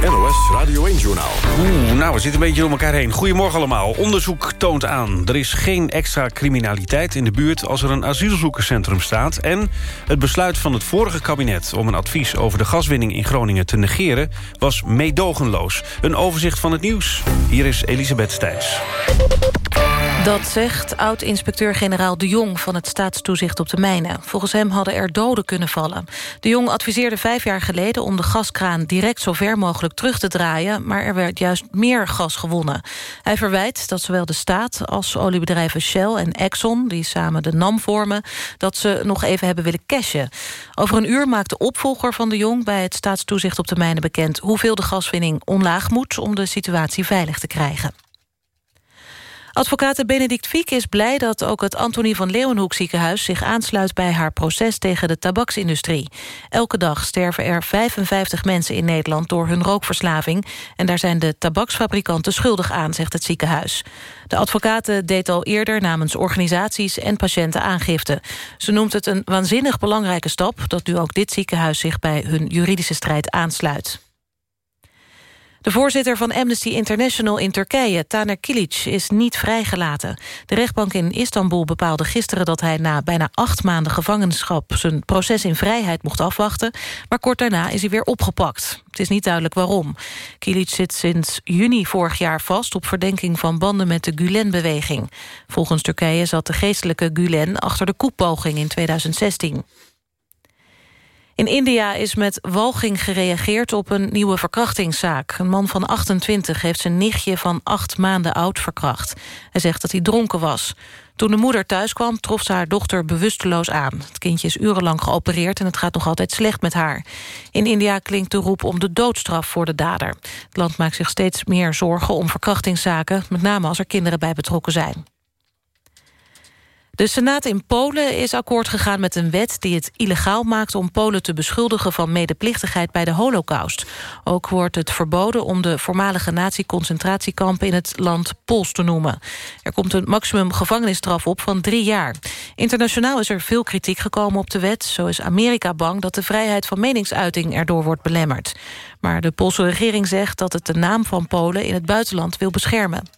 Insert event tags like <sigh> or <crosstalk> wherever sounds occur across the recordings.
NOS Radio 1-journaal. Oeh, nou, we zitten een beetje om elkaar heen. Goedemorgen allemaal. Onderzoek toont aan. Er is geen extra criminaliteit in de buurt als er een asielzoekerscentrum staat. En het besluit van het vorige kabinet om een advies over de gaswinning in Groningen te negeren... was meedogenloos. Een overzicht van het nieuws. Hier is Elisabeth Stijs. Dat zegt oud-inspecteur-generaal De Jong van het staatstoezicht op de mijnen. Volgens hem hadden er doden kunnen vallen. De Jong adviseerde vijf jaar geleden om de gaskraan direct zo ver mogelijk terug te draaien, maar er werd juist meer gas gewonnen. Hij verwijt dat zowel de staat als oliebedrijven Shell en Exxon, die samen de NAM vormen, dat ze nog even hebben willen cashen. Over een uur maakt de opvolger van De Jong bij het staatstoezicht op de mijnen bekend hoeveel de gaswinning omlaag moet om de situatie veilig te krijgen. Advocate Benedict Fiek is blij dat ook het Antonie van Leeuwenhoek ziekenhuis zich aansluit bij haar proces tegen de tabaksindustrie. Elke dag sterven er 55 mensen in Nederland door hun rookverslaving en daar zijn de tabaksfabrikanten schuldig aan, zegt het ziekenhuis. De advocate deed al eerder namens organisaties en patiënten aangifte. Ze noemt het een waanzinnig belangrijke stap dat nu ook dit ziekenhuis zich bij hun juridische strijd aansluit. De voorzitter van Amnesty International in Turkije, Taner Kilic, is niet vrijgelaten. De rechtbank in Istanbul bepaalde gisteren dat hij na bijna acht maanden gevangenschap zijn proces in vrijheid mocht afwachten, maar kort daarna is hij weer opgepakt. Het is niet duidelijk waarom. Kilic zit sinds juni vorig jaar vast op verdenking van banden met de Gulen-beweging. Volgens Turkije zat de geestelijke Gulen achter de koepoging in 2016. In India is met walging gereageerd op een nieuwe verkrachtingszaak. Een man van 28 heeft zijn nichtje van acht maanden oud verkracht. Hij zegt dat hij dronken was. Toen de moeder thuis kwam, trof ze haar dochter bewusteloos aan. Het kindje is urenlang geopereerd en het gaat nog altijd slecht met haar. In India klinkt de roep om de doodstraf voor de dader. Het land maakt zich steeds meer zorgen om verkrachtingszaken... met name als er kinderen bij betrokken zijn. De Senaat in Polen is akkoord gegaan met een wet die het illegaal maakt om Polen te beschuldigen van medeplichtigheid bij de holocaust. Ook wordt het verboden om de voormalige nazi-concentratiekampen in het land Pools te noemen. Er komt een maximum gevangenisstraf op van drie jaar. Internationaal is er veel kritiek gekomen op de wet. Zo is Amerika bang dat de vrijheid van meningsuiting erdoor wordt belemmerd. Maar de Poolse regering zegt dat het de naam van Polen in het buitenland wil beschermen.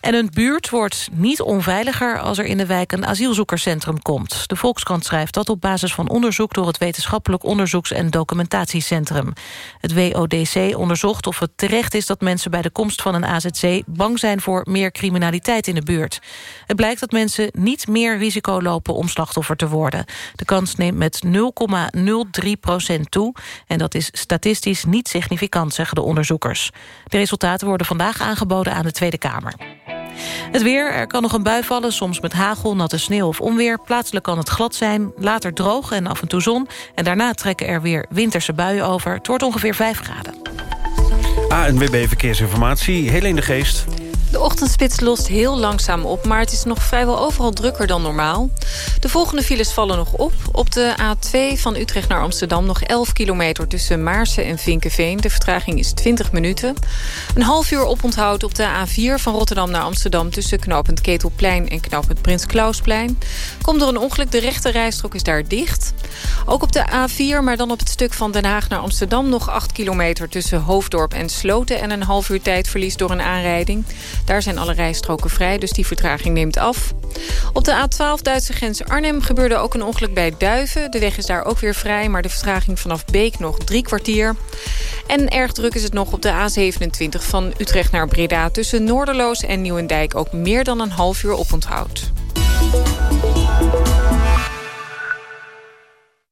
En een buurt wordt niet onveiliger als er in de wijk een asielzoekerscentrum komt. De Volkskrant schrijft dat op basis van onderzoek... door het Wetenschappelijk Onderzoeks- en Documentatiecentrum. Het WODC onderzocht of het terecht is dat mensen... bij de komst van een AZC bang zijn voor meer criminaliteit in de buurt. Het blijkt dat mensen niet meer risico lopen om slachtoffer te worden. De kans neemt met 0,03 procent toe. En dat is statistisch niet significant, zeggen de onderzoekers. De resultaten worden vandaag aangeboden aan de Tweede Kamer. Het weer, er kan nog een bui vallen, soms met hagel, natte sneeuw of onweer. Plaatselijk kan het glad zijn, later droog en af en toe zon. En daarna trekken er weer winterse buien over. Het wordt ongeveer 5 graden. ANWB Verkeersinformatie, Helene de Geest. De ochtendspits lost heel langzaam op, maar het is nog vrijwel overal drukker dan normaal. De volgende files vallen nog op. Op de A2 van Utrecht naar Amsterdam nog 11 kilometer tussen Maarsen en Vinkenveen. De vertraging is 20 minuten. Een half uur oponthoud op de A4 van Rotterdam naar Amsterdam... tussen knooppunt Ketelplein en knooppunt Prins Klausplein. Komt door een ongeluk, de rechte rijstrook is daar dicht. Ook op de A4, maar dan op het stuk van Den Haag naar Amsterdam... nog 8 kilometer tussen Hoofddorp en Sloten... en een half uur tijdverlies door een aanrijding... Daar zijn alle rijstroken vrij, dus die vertraging neemt af. Op de A12 Duitse grens Arnhem gebeurde ook een ongeluk bij Duiven. De weg is daar ook weer vrij, maar de vertraging vanaf Beek nog drie kwartier. En erg druk is het nog op de A27 van Utrecht naar Breda... tussen Noorderloos en Nieuwendijk ook meer dan een half uur oponthoud.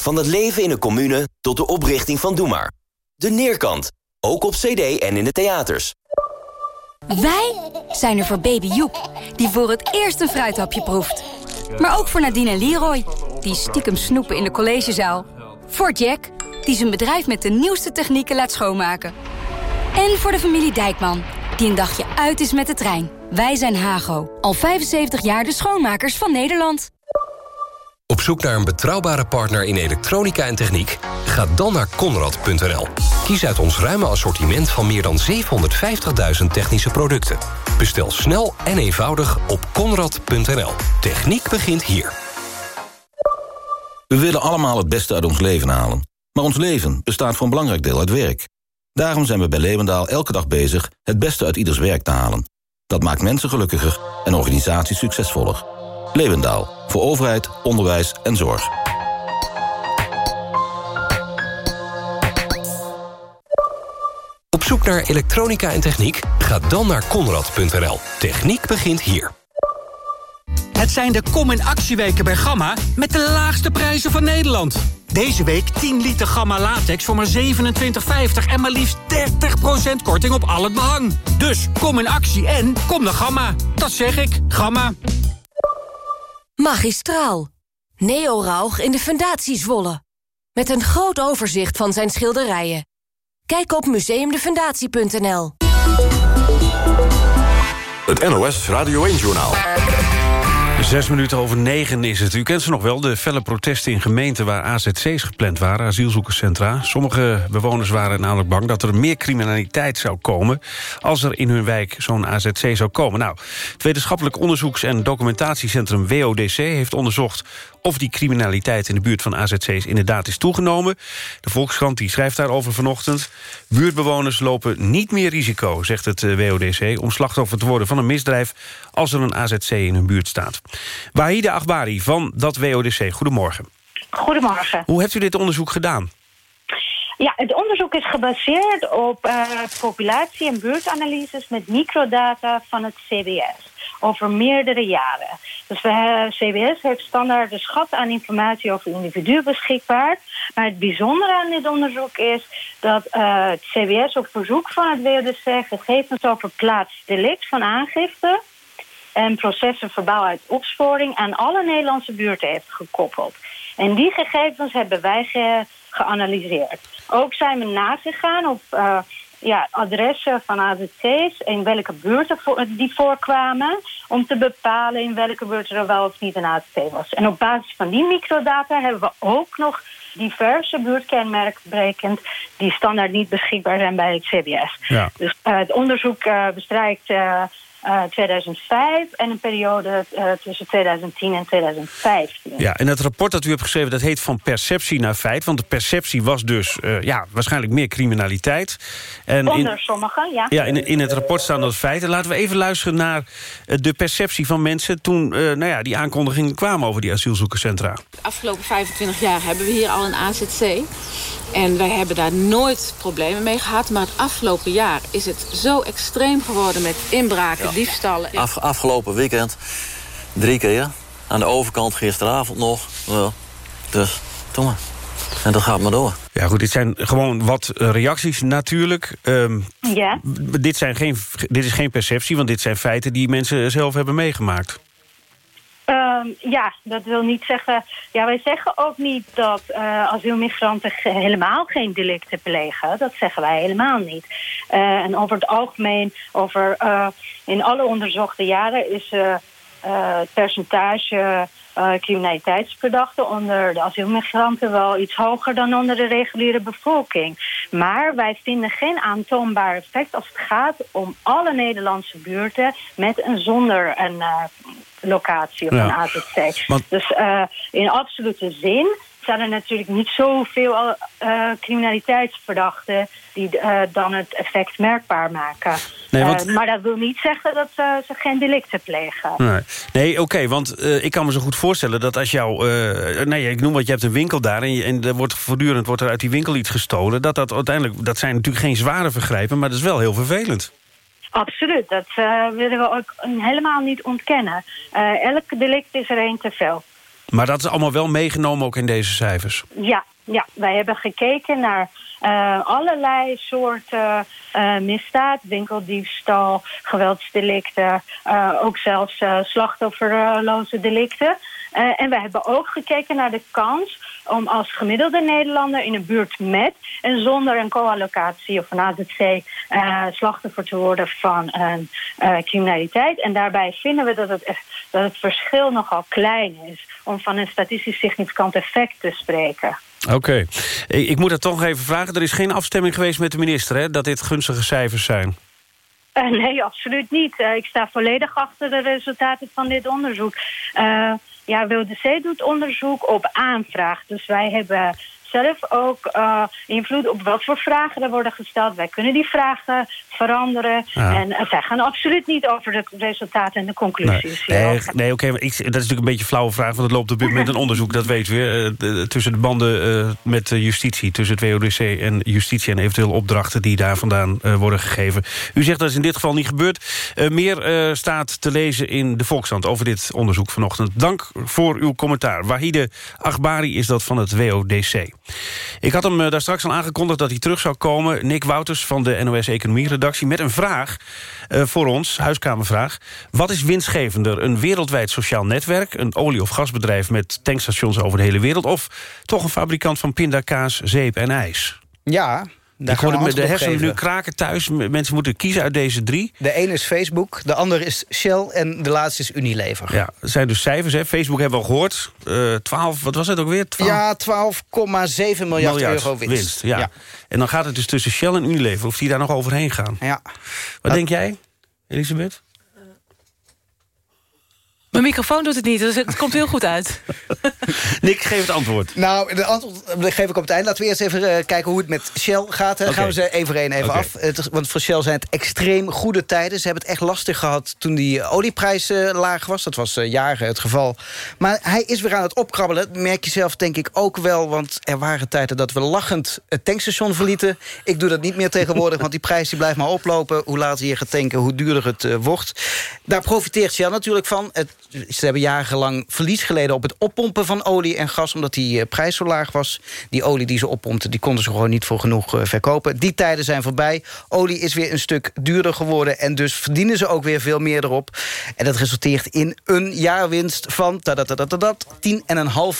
Van het leven in een commune tot de oprichting van Doe Maar. De Neerkant. Ook op cd en in de theaters. Wij zijn er voor baby Joep, die voor het eerst een fruithapje proeft. Maar ook voor Nadine en Leroy, die stiekem snoepen in de collegezaal. Voor Jack, die zijn bedrijf met de nieuwste technieken laat schoonmaken. En voor de familie Dijkman, die een dagje uit is met de trein. Wij zijn Hago, al 75 jaar de schoonmakers van Nederland. Op zoek naar een betrouwbare partner in elektronica en techniek? Ga dan naar Conrad.nl. Kies uit ons ruime assortiment van meer dan 750.000 technische producten. Bestel snel en eenvoudig op Conrad.nl. Techniek begint hier. We willen allemaal het beste uit ons leven halen. Maar ons leven bestaat voor een belangrijk deel uit werk. Daarom zijn we bij Levendaal elke dag bezig het beste uit ieders werk te halen. Dat maakt mensen gelukkiger en organisaties succesvoller. Levendaal, voor overheid, onderwijs en zorg. Op zoek naar elektronica en techniek? Ga dan naar Conrad.nl. Techniek begint hier. Het zijn de Kom in Actieweken bij Gamma met de laagste prijzen van Nederland. Deze week 10 liter Gamma latex voor maar 27,50 en maar liefst 30% korting op al het behang. Dus kom in actie en kom naar Gamma. Dat zeg ik, Gamma. Magistraal. Neo Rauch in de Fundatie Zwolle. Met een groot overzicht van zijn schilderijen. Kijk op museumdefundatie.nl. Het NOS Radio 1-journaal. Zes minuten over negen is het. U kent ze nog wel, de felle protesten in gemeenten... waar AZC's gepland waren, asielzoekerscentra. Sommige bewoners waren namelijk bang dat er meer criminaliteit zou komen... als er in hun wijk zo'n AZC zou komen. Nou, het Wetenschappelijk Onderzoeks- en Documentatiecentrum WODC... heeft onderzocht of die criminaliteit in de buurt van AZC's inderdaad is toegenomen. De Volkskrant die schrijft daarover vanochtend. Buurtbewoners lopen niet meer risico, zegt het eh, WODC... om slachtoffer te worden van een misdrijf als er een AZC in hun buurt staat. Wahida Agbari van dat WODC, goedemorgen. Goedemorgen. Hoe hebt u dit onderzoek gedaan? Ja, het onderzoek is gebaseerd op uh, populatie- en buurtanalyses met microdata van het CBS over meerdere jaren. Dus we, CBS heeft standaard de schat aan informatie over individu beschikbaar. Maar het bijzondere aan dit onderzoek is dat uh, het CBS op verzoek van het WODC gegevens over plaatsdelict van aangifte en processen verbaal uit opsporing aan alle Nederlandse buurten heeft gekoppeld. En die gegevens hebben wij ge geanalyseerd. Ook zijn we nagegaan op uh, ja, adressen van AZC's in welke buurten die voorkwamen... om te bepalen in welke buurt er wel of niet een AZC was. En op basis van die microdata hebben we ook nog diverse buurtkenmerken berekend... die standaard niet beschikbaar zijn bij het CBS. Ja. Dus uh, het onderzoek uh, bestrijkt... Uh, 2005 en een periode uh, tussen 2010 en 2015. Ja, en het rapport dat u hebt geschreven, dat heet van perceptie naar feit. Want de perceptie was dus uh, ja, waarschijnlijk meer criminaliteit. En Onder in, sommigen, ja. Ja, in, in het rapport staan dat feiten. Laten we even luisteren naar de perceptie van mensen... toen nou ja, die aankondigingen kwamen over die asielzoekerscentra. De afgelopen 25 jaar hebben we hier al een AZC. En wij hebben daar nooit problemen mee gehad. Maar het afgelopen jaar is het zo extreem geworden met inbraken, ja. diefstallen. Af, afgelopen weekend drie keer. Aan de overkant gisteravond nog. Dus, doe maar. En dat gaat maar door. Ja goed, dit zijn gewoon wat reacties natuurlijk. Um, ja. Dit, zijn geen, dit is geen perceptie, want dit zijn feiten die mensen zelf hebben meegemaakt. Um, ja, dat wil niet zeggen... Ja, wij zeggen ook niet dat uh, asielmigranten helemaal geen delicten plegen. Dat zeggen wij helemaal niet. Uh, en over het algemeen, over, uh, in alle onderzochte jaren... is het percentage criminaliteitsverdachten onder de asielmigranten... wel iets hoger dan onder de reguliere bevolking. Maar wij vinden geen aantoonbaar effect als het gaat om alle Nederlandse buurten... met en zonder een locatie of Ja. een AZC. Want- Dus uh, in absolute zin zijn er natuurlijk niet zoveel uh, criminaliteitsverdachten... die uh, dan het effect merkbaar maken. Nee, want- maar dat wil niet zeggen dat ze geen delicten plegen. Nee, nee oké, want eh, ik kan me zo goed voorstellen dat als jou... eh, nee, ik noem wat, je hebt een winkel daar... en, je, en er wordt voortdurend wordt er uit die winkel iets gestolen... dat dat uiteindelijk, dat zijn natuurlijk geen zware vergrijpen... maar dat is wel heel vervelend. Absoluut, dat uh, willen we ook helemaal niet ontkennen. Uh, elk delict is er één te veel. Maar dat is allemaal wel meegenomen ook in deze cijfers. Ja, ja, wij hebben gekeken naar uh, allerlei soorten misdaad. Winkeldiefstal, geweldsdelicten, ook zelfs slachtofferloze delicten. En we hebben ook gekeken naar de kans om als gemiddelde Nederlander in een buurt met en zonder een co-allocatie of een AZC uh, slachtoffer te worden van een uh, criminaliteit. En daarbij vinden we dat het, dat het verschil nogal klein is om van een statistisch significant effect te spreken. Oké. Ik, ik moet dat toch even vragen. Er is geen afstemming geweest met de minister, hè, dat dit gunstige cijfers zijn. Uh, nee, absoluut niet. Uh, ik sta volledig achter de resultaten van dit onderzoek. Uh, ja, WDC doet onderzoek op aanvraag. Dus wij hebben zelf ook uh, invloed op wat voor vragen er worden gesteld. Wij kunnen die vragen veranderen. En uh, zij gaan absoluut niet over de resultaten en de conclusies. Nee, nee, nee oké, okay, dat is natuurlijk een beetje een flauwe vraag... want het loopt op dit moment <laughs> een onderzoek, dat weten we... Uh, tussen de banden met justitie, tussen het WODC en justitie... en eventueel opdrachten die daar vandaan worden gegeven. U zegt dat is in dit geval niet gebeurd. meer staat te lezen in de Volkskrant over dit onderzoek vanochtend. Dank voor uw commentaar. Wahide Achbari is dat van het WODC. Ik had hem daar straks al aangekondigd dat hij terug zou komen. Nick Wouters van de NOS Economie redactie met een vraag uh, voor ons, huiskamervraag. Wat is winstgevender? Een wereldwijd sociaal netwerk, een olie- of gasbedrijf met tankstations over de hele wereld... of toch een fabrikant van pindakaas, zeep en ijs? Ja, daar ik hoorde de hersenen nu kraken thuis. Mensen moeten kiezen uit deze drie. De ene is Facebook, de andere is Shell en de laatste is Unilever. Ja, dat zijn dus cijfers. Hè. Facebook hebben we al gehoord. Uh, 12, wat was het ook weer? 12... Ja, 12,7 miljard, miljard, euro winst. winst ja. ja. En dan gaat het dus tussen Shell en Unilever. Of die daar nog overheen gaan. Ja. Wat dat... denk jij, Elisabeth? Mijn microfoon doet het niet, dus het komt heel goed uit. <laughs> Nick, geef het antwoord. Nou, de antwoord geef ik op het eind. Laten we eerst even uh, kijken hoe het met Shell gaat. Dan okay. gaan we ze één voor één even okay. af. Het, want voor Shell zijn het extreem goede tijden. Ze hebben het echt lastig gehad toen die olieprijs uh, laag was. Dat was uh, jaren het geval. Maar hij is weer aan het opkrabbelen. Dat merk je zelf denk ik ook wel. Want er waren tijden dat we lachend het tankstation verlieten. Ik doe dat niet meer tegenwoordig, want die prijs die blijft maar oplopen. Hoe later je gaat tanken, hoe duurder het wordt. Daar profiteert Shell natuurlijk van. Het ze hebben jarenlang verlies geleden op het oppompen van olie en gas... omdat die uh, prijs zo laag was. Die olie die ze oppompten, die konden ze gewoon niet voor genoeg uh, verkopen. Die tijden zijn voorbij. Olie is weer een stuk duurder geworden... en dus verdienen ze ook weer veel meer erop. En dat resulteert in een jaarwinst van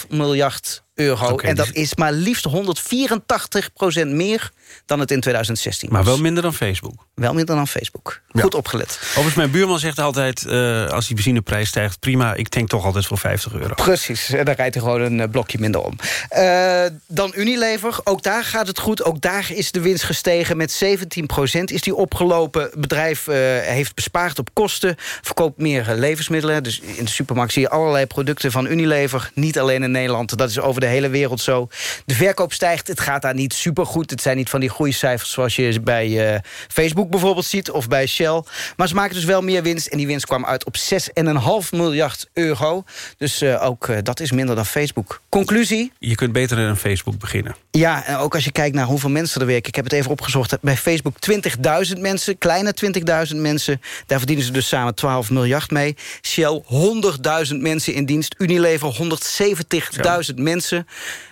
10,5 miljard euro. Okay, en dat dus... is maar liefst 184 procent meer dan het in 2016 was. Maar wel minder dan Facebook? Wel minder dan Facebook. Ja. Goed opgelet. Overigens, mijn buurman zegt altijd... Uh, als die benzineprijs stijgt, prima, ik tank toch altijd voor 50 euro. Precies, en dan rijdt hij gewoon een blokje minder om. Uh, dan Unilever, ook daar gaat het goed. Ook daar is de winst gestegen met 17 procent. Is die opgelopen. Bedrijf uh, heeft bespaard op kosten. Verkoopt meer levensmiddelen. Dus in de supermarkt zie je allerlei producten van Unilever. Niet alleen in Nederland, dat is over de hele wereld zo. De verkoop stijgt, het gaat daar niet supergoed. Het zijn niet van die groeicijfers zoals je bij uh, Facebook bijvoorbeeld ziet... of bij Shell. Maar ze maken dus wel meer winst. En die winst kwam uit op 6,5 miljard euro. Dus uh, ook uh, dat is minder dan Facebook. Conclusie? Je kunt beter een Facebook beginnen. Ja, en ook als je kijkt naar hoeveel mensen er werken. Ik heb het even opgezocht. Bij Facebook 20.000 mensen, kleine 20.000 mensen. Daar verdienen ze dus samen 12 miljard mee. Shell 100.000 mensen in dienst. Unilever 170.000 mensen.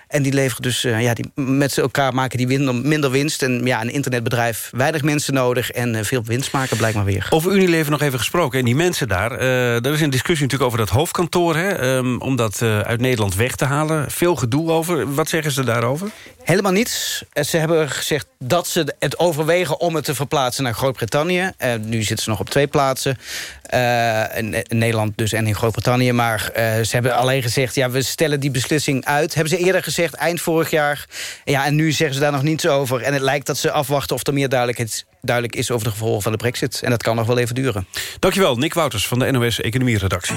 En die leveren dus, uh, ja, die, met elkaar maken die win, minder winst. En ja, een internetbedrijf, weinig mensen nodig... en uh, veel winst maken blijkbaar weer. Over Unilever nog even gesproken. En die mensen daar, uh, er is een discussie natuurlijk over dat hoofdkantoor... Hè, um, om dat uit Nederland weg te halen. Veel gedoe over. Wat zeggen ze daarover? Helemaal niets. Ze hebben gezegd dat ze het overwegen om het te verplaatsen naar Groot-Brittannië. nu zitten ze nog op twee plaatsen. In, in Nederland dus en in Groot-Brittannië. Maar ze hebben alleen gezegd, ja, we stellen die beslissing uit. Hebben ze eerder gezegd gezegd eind vorig jaar. Ja, en nu zeggen ze daar nog niets over. En het lijkt dat ze afwachten of er meer duidelijkheid duidelijk is over de gevolgen van de brexit. En dat kan nog wel even duren. Dankjewel, Nick Wouters van de NOS Economie Redactie.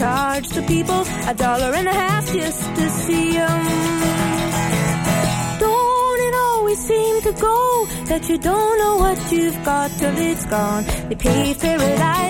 charge the people a dollar and a half just to see them. Don't it always seem to go that you don't know what you've got till it's gone. They paved paradise,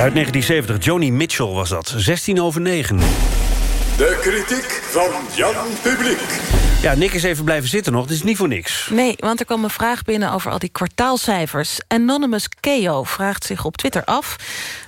Uit 1970, Joni Mitchell was dat. 16 over 9. De kritiek van Jan Publiek. Ja, Nick is even blijven zitten nog. Het is niet voor niks. Nee, want er kwam een vraag binnen over al die kwartaalcijfers. Anonymous Keo vraagt zich op Twitter af...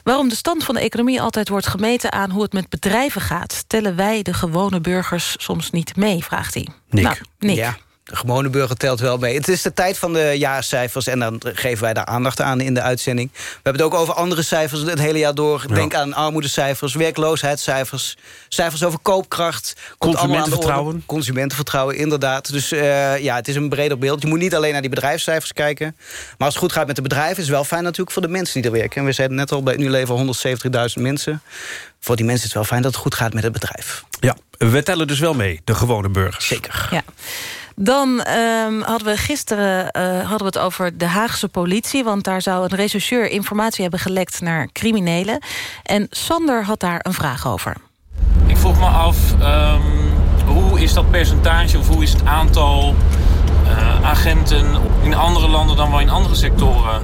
waarom de stand van de economie altijd wordt gemeten aan hoe het met bedrijven gaat. Tellen wij, de gewone burgers, soms niet mee, vraagt hij. Nick. Nou, Nick. Ja. De gewone burger telt wel mee. Het is de tijd van de jaarcijfers en dan geven wij daar aandacht aan in de uitzending. We hebben het ook over andere cijfers het hele jaar door. Denk aan armoedecijfers, werkloosheidscijfers, cijfers over koopkracht. Consumentenvertrouwen. Consumentenvertrouwen, inderdaad. Dus eh, ja, het is een breder beeld. Je moet niet alleen naar die bedrijfscijfers kijken. Maar als het goed gaat met de bedrijven... is het wel fijn natuurlijk voor de mensen die er werken. En we zeiden net al, bij Nu leven 170.000 mensen. Voor die mensen is het wel fijn dat het goed gaat met het bedrijf. Ja, we tellen dus wel mee, de gewone burgers. Zeker. Ja. Dan ehm, hadden we gisteren eh, hadden we het over de Haagse politie... want daar zou een rechercheur informatie hebben gelekt naar criminelen. En Sander had daar een vraag over. Ik vroeg me af, ehm, hoe is dat percentage of hoe is het aantal eh, agenten in andere landen dan wel in andere sectoren?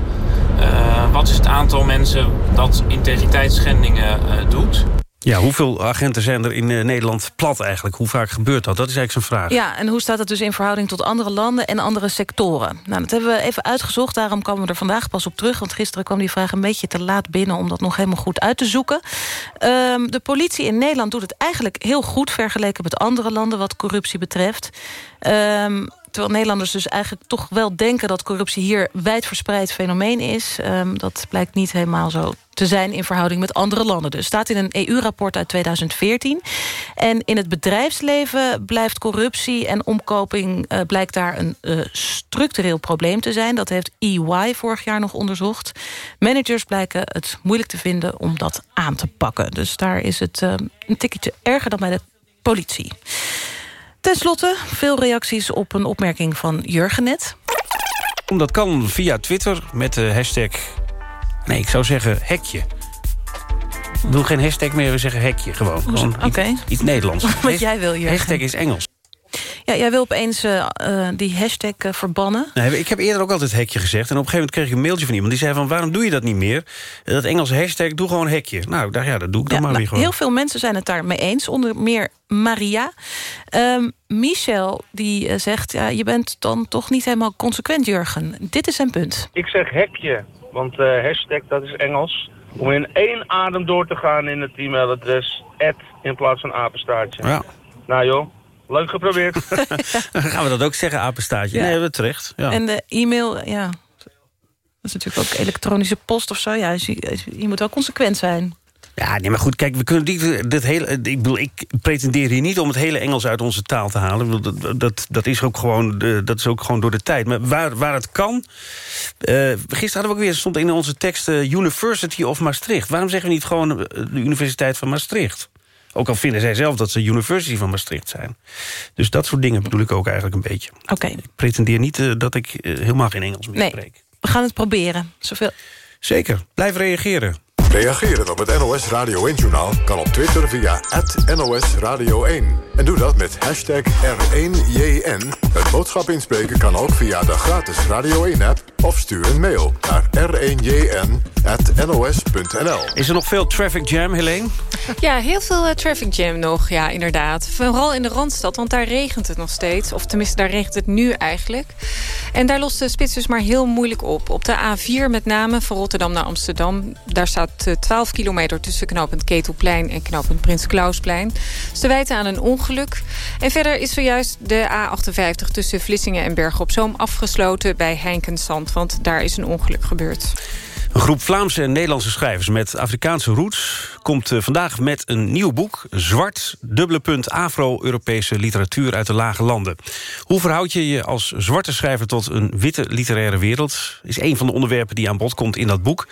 Eh, wat is het aantal mensen dat integriteitsschendingen doet? Ja, hoeveel agenten zijn er in eh, Nederland plat eigenlijk? Hoe vaak gebeurt dat? Dat is eigenlijk zijn vraag. Ja, en hoe staat het dus in verhouding tot andere landen en andere sectoren? Nou, dat hebben we even uitgezocht. Daarom komen we er vandaag pas op terug. Want gisteren kwam die vraag een beetje te laat binnen... om dat nog helemaal goed uit te zoeken. Ehm, de politie in Nederland doet het eigenlijk heel goed... vergeleken met andere landen wat corruptie betreft. Ehm, terwijl Nederlanders dus eigenlijk toch wel denken... dat corruptie hier wijdverspreid fenomeen is. Ehm, dat blijkt niet helemaal zo te zijn in verhouding met andere landen. Dus staat in een EU-rapport uit 2014. En in het bedrijfsleven blijft corruptie en omkoping... eh, blijkt daar een eh, structureel probleem te zijn. Dat heeft EY vorig jaar nog onderzocht. Managers blijken het moeilijk te vinden om dat aan te pakken. Dus daar is het eh, een tikkeltje erger dan bij de politie. Ten slotte veel reacties op een opmerking van Jurgen net. Dat kan via Twitter met de hashtag... Nee, ik zou zeggen hekje. Ik bedoel geen hashtag meer, we zeggen hekje gewoon. gewoon Oké. iets, iets Nederlands. Wat <laughs> jij wil, Jurgen. Hashtag is Engels. Ja, jij wil opeens eh, eh, die hashtag eh, verbannen. Nee, ik heb eerder ook altijd hekje gezegd. En op een gegeven moment kreeg ik een mailtje van iemand. Die zei van, waarom doe je dat niet meer? Dat Engelse hashtag, doe gewoon hekje. Nou, ik dacht, ja, dat doe ik dan Ja, maar nou, weer gewoon. heel veel mensen zijn het daar mee eens. Onder meer Maria. Ehm, Michel die zegt... Ja, je bent dan toch niet helemaal consequent, Jurgen. Dit is zijn punt. Ik zeg hekje, want eh, hashtag dat is Engels. Om in één adem door te gaan in het e-mailadres at in plaats van apenstaartje. Ja. Nou joh, leuk geprobeerd. Dan <laughs> <laughs> gaan we dat ook zeggen, apenstaartje. Ja. Nee, we terecht. Ja. En de e-mail, ja... Dat is natuurlijk ook elektronische post of zo. Ja, dus je, je moet wel consequent zijn. Ja, nee, maar goed, kijk, we kunnen niet dit hele. Ik bedoel, ik pretendeer hier niet om het hele Engels uit onze taal te halen. Bedoel, Dat, dat, dat, is, ook gewoon, eh, dat is ook gewoon door de tijd. Maar waar, waar het kan. eh, gisteren hadden we ook weer stond in onze tekst eh, University of Maastricht. Waarom zeggen we niet gewoon de Universiteit van Maastricht? Ook al vinden zij zelf dat ze University van Maastricht zijn. Dus dat soort dingen bedoel ik ook eigenlijk een beetje. Oké, Ik pretendeer niet dat ik helemaal geen Engels meer nee, spreek. we gaan het proberen. Zoveel... Zeker, blijf reageren. Reageren op het NOS Radio 1-journaal kan op Twitter via NOS Radio 1. En doe dat met hashtag R1JN. Het boodschap inspreken kan ook via de gratis Radio 1-app... of stuur een mail naar r1jn.nos.nl. Is er nog veel traffic jam, Helene? Ja, heel veel eh, traffic jam nog, ja, inderdaad. Vooral in de Randstad, want daar regent het nog steeds. Of tenminste, daar regent het nu eigenlijk. En daar lost de spits dus maar heel moeilijk op. Op de A4 met name, van Rotterdam naar Amsterdam... daar staat 12 kilometer tussen knooppunt Ketelplein en knooppunt Prins Klausplein. Dus te wijten aan een ongeluk. En verder is zojuist de A58 tussen Vlissingen en Bergen op Zoom afgesloten bij Heinkensand. Want daar is een ongeluk gebeurd. Een groep Vlaamse en Nederlandse schrijvers met Afrikaanse roots... komt eh, vandaag met een nieuw boek. Zwart, dubbele punt Afro-Europese literatuur uit de lage landen. Hoe verhoud je je als zwarte schrijver tot een witte literaire wereld... is een van de onderwerpen die aan bod komt in dat boek.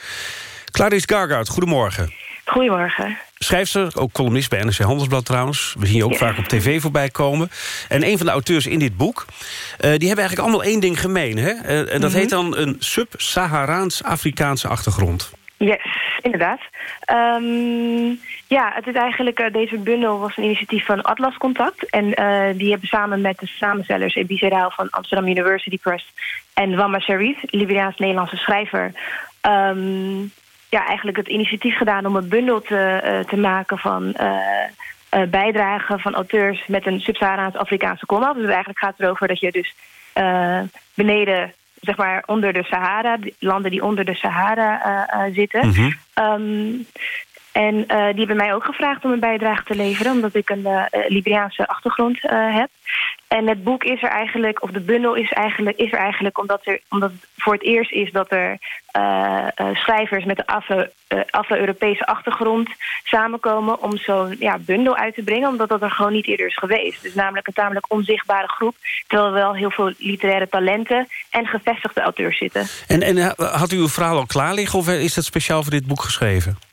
Clarice Gargoud, goedemorgen. Goedemorgen. Schrijfster, ook columnist bij NRC Handelsblad trouwens. We zien je ook vaak op tv voorbij komen. En een van de auteurs in dit boek... Uh, die hebben eigenlijk allemaal één ding gemeen. Hè? Uh, en dat Mhm. heet dan een sub-Saharaans-Afrikaanse achtergrond. Yes, inderdaad. Ehm, ja, het is eigenlijk, eh, deze bundel was een initiatief van Atlas Contact. En eh, die hebben samen met de samenstellers Ebi Rao van Amsterdam University Press... en Wama Sharif, Liberiaans-Nederlandse schrijver... ehm, ja, eigenlijk het initiatief gedaan om een bundel te, eh, te maken van... eh, eh, bijdragen van auteurs met een Sub-Saharaans-Afrikaanse komma. Dus eigenlijk gaat het erover dat je dus beneden, zeg maar onder de Sahara... landen die onder de Sahara zitten... Mhm. Ehm, en eh, die hebben mij ook gevraagd om een bijdrage te leveren... omdat ik een Liberiaanse achtergrond heb. En het boek is er eigenlijk, of de bundel is, eigenlijk, is er eigenlijk... omdat, er, omdat het voor het eerst is dat er schrijvers met een Afro- Afro-Europese achtergrond samenkomen... om zo'n ja, bundel uit te brengen, omdat dat er gewoon niet eerder is geweest. Dus namelijk een tamelijk onzichtbare groep... terwijl er wel heel veel literaire talenten en gevestigde auteurs zitten. En, en had u uw verhaal al klaar liggen... of is dat speciaal voor dit boek geschreven?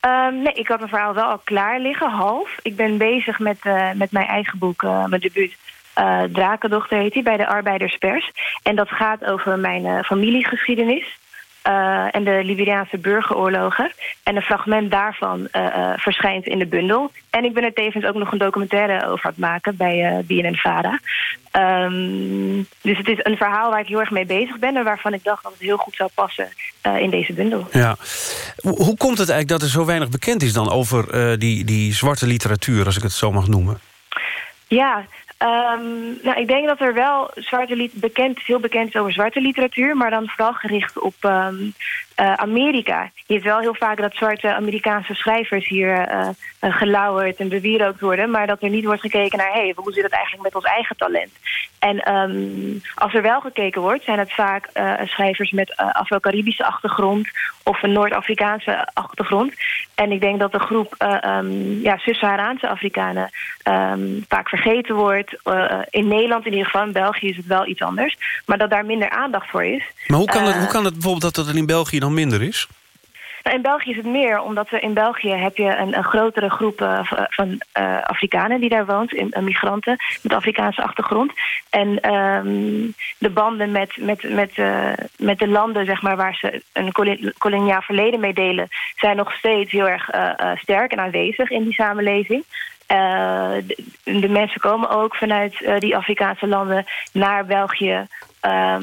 Ehm, nee, ik had mijn verhaal wel al klaar liggen, half. Ik ben bezig met, eh, met mijn eigen boek, eh, mijn debuut. eh Drakendochter heet hij, bij de Arbeiderspers. En dat gaat over mijn familiegeschiedenis. en de Liberiaanse burgeroorlogen. En een fragment daarvan verschijnt in de bundel. En ik ben er tevens ook nog een documentaire over aan het maken bij eh BNN-VARA. Ehm, dus het is een verhaal waar ik heel erg mee bezig ben... en waarvan ik dacht dat het heel goed zou passen eh, in deze bundel. Ja. Hoe komt het eigenlijk dat er zo weinig bekend is dan... over eh, die, die zwarte literatuur, als ik het zo mag noemen? Ja, ehm, nou, ik denk dat er wel zwarte bekend, veel bekend is over zwarte literatuur, maar dan vooral gericht op ehm, eh, Amerika. Je hebt wel heel vaak dat zwarte Amerikaanse schrijvers hier eh, gelauwerd en bewierookt worden, maar dat er niet wordt gekeken naar, hé, hey, hoe zit het eigenlijk met ons eigen talent? En ehm, als er wel gekeken wordt, zijn het vaak schrijvers met Afro-Caribische achtergrond of een Noord-Afrikaanse achtergrond. En ik denk dat de groep eh, ehm, ja, Sub-Saharaanse Afrikanen ehm, vaak vergeten wordt. In Nederland in ieder geval, in België is het wel iets anders. Maar dat daar minder aandacht voor is. Maar hoe kan, het, hoe kan het bijvoorbeeld dat dat in België dan minder is? nou, in België is het meer, omdat we in België heb je een, een grotere groep eh, v- van eh, Afrikanen die daar woont, eh, migranten met Afrikaanse achtergrond. En ehm, de banden met, met, met, eh, met de landen zeg maar, waar ze een kolo- koloniaal verleden mee delen, zijn nog steeds heel erg eh, eh, sterk en aanwezig in die samenleving. Eh, de, mensen komen ook vanuit eh, die Afrikaanse landen naar België. Ehm,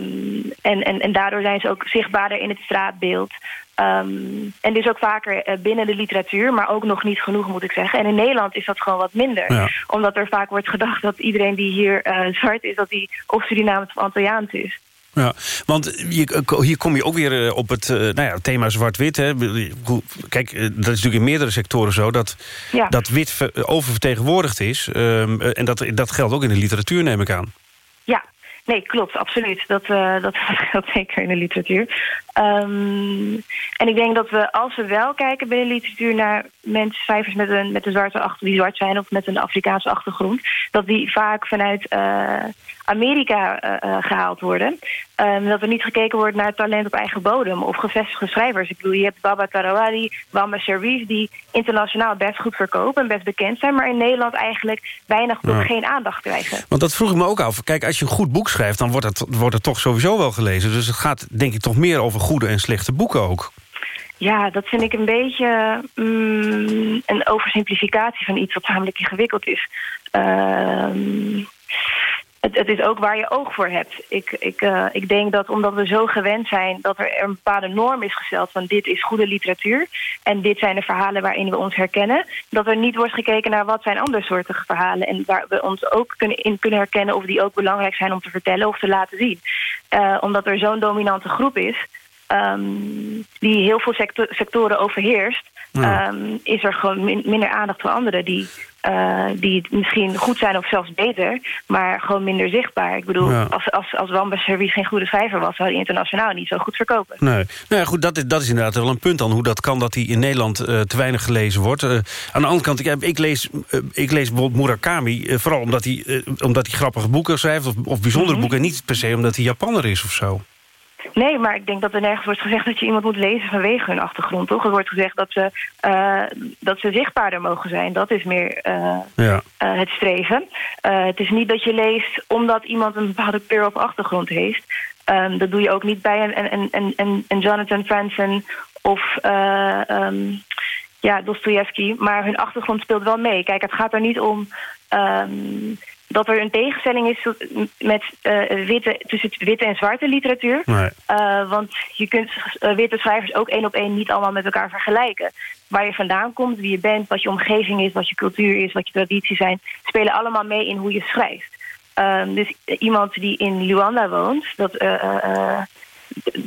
en, en, en daardoor zijn ze ook zichtbaarder in het straatbeeld. Ehm, en dus ook vaker eh, binnen de literatuur, maar ook nog niet genoeg moet ik zeggen. En in Nederland is dat gewoon wat minder. Ja. Omdat er vaak wordt gedacht dat iedereen die hier eh, zwart is, dat die of Surinaams of Antilliaans is. Ja, want je, hier kom je ook weer eh, op het eh, nou ja, thema zwart-wit. Kijk, eh, dat is natuurlijk in meerdere sectoren zo... dat, Ja. dat wit ver- oververtegenwoordigd is. Ehm, eh, en dat, dat geldt ook in de literatuur, neem ik aan. Ja, nee, klopt, absoluut. Dat, eh, <laughs> dat geldt zeker in de literatuur. Ehm, en ik denk dat we, als we wel kijken binnen de literatuur naar mensen, schrijvers met een, met een zwarte achter, die zwart zijn of met een Afrikaanse achtergrond, dat die vaak vanuit eh, Amerika eh, eh, gehaald worden. Ehm, dat er niet gekeken wordt naar talent op eigen bodem of gevestigde schrijvers. Ik bedoel, je hebt Baba Karawari, Wamba Sharif, die internationaal best goed verkopen en best bekend zijn, maar in Nederland eigenlijk weinig tot Ja. geen aandacht krijgen. Want dat vroeg ik me ook af. Kijk, als je een goed boek schrijft, dan wordt het, wordt het toch sowieso wel gelezen. Dus het gaat denk ik toch meer over goede en slechte boeken ook. Ja, dat vind ik een beetje mm, een oversimplificatie van iets wat namelijk ingewikkeld is. Ehm, het, het is ook waar je oog voor hebt. Ik, ik, uh, ik denk dat omdat we zo gewend zijn dat er een bepaalde norm is gesteld van dit is goede literatuur en dit zijn de verhalen waarin we ons herkennen, dat er niet wordt gekeken naar wat zijn soorten verhalen en waar we ons ook kunnen, in kunnen herkennen of die ook belangrijk zijn om te vertellen of te laten zien. Uh, omdat er zo'n dominante groep is um, die heel veel sector sectoren overheerst, ja. um, is er gewoon min minder aandacht voor anderen die, uh, die misschien goed zijn of zelfs beter, maar gewoon minder zichtbaar. Ik bedoel, ja. als, als, als Wamba Service geen goede schrijver was, zou hij internationaal niet zo goed verkopen. Nee, nou ja, goed, dat is, dat is inderdaad wel een punt dan, hoe dat kan dat hij in Nederland uh, te weinig gelezen wordt. Uh, aan de andere kant, ik, ik, lees, ik lees bijvoorbeeld Murakami, vooral omdat hij, omdat hij grappige boeken schrijft, of, of bijzondere mm -hmm. boeken, niet per se omdat hij Japanner is of zo. Nee, maar ik denk dat er nergens wordt gezegd dat je iemand moet lezen vanwege hun achtergrond, toch? Er wordt gezegd dat ze, uh, dat ze zichtbaarder mogen zijn. Dat is meer uh, ja. uh, het streven. het is niet dat je leest omdat iemand een bepaalde kleur of achtergrond heeft. Um, dat doe je ook niet bij een, een, een, een Jonathan Franzen of um, ja, Dostoevsky. Maar hun achtergrond speelt wel mee. Kijk, het gaat er niet om... Um, dat er een tegenstelling is met, uh, witte, tussen witte en zwarte literatuur. Nee. Uh, want je kunt uh, witte schrijvers ook één op één niet allemaal met elkaar vergelijken. Waar je vandaan komt, wie je bent, wat je omgeving is, wat je cultuur is, wat je tradities zijn... spelen allemaal mee in hoe je schrijft. dus iemand die in Luanda woont, dat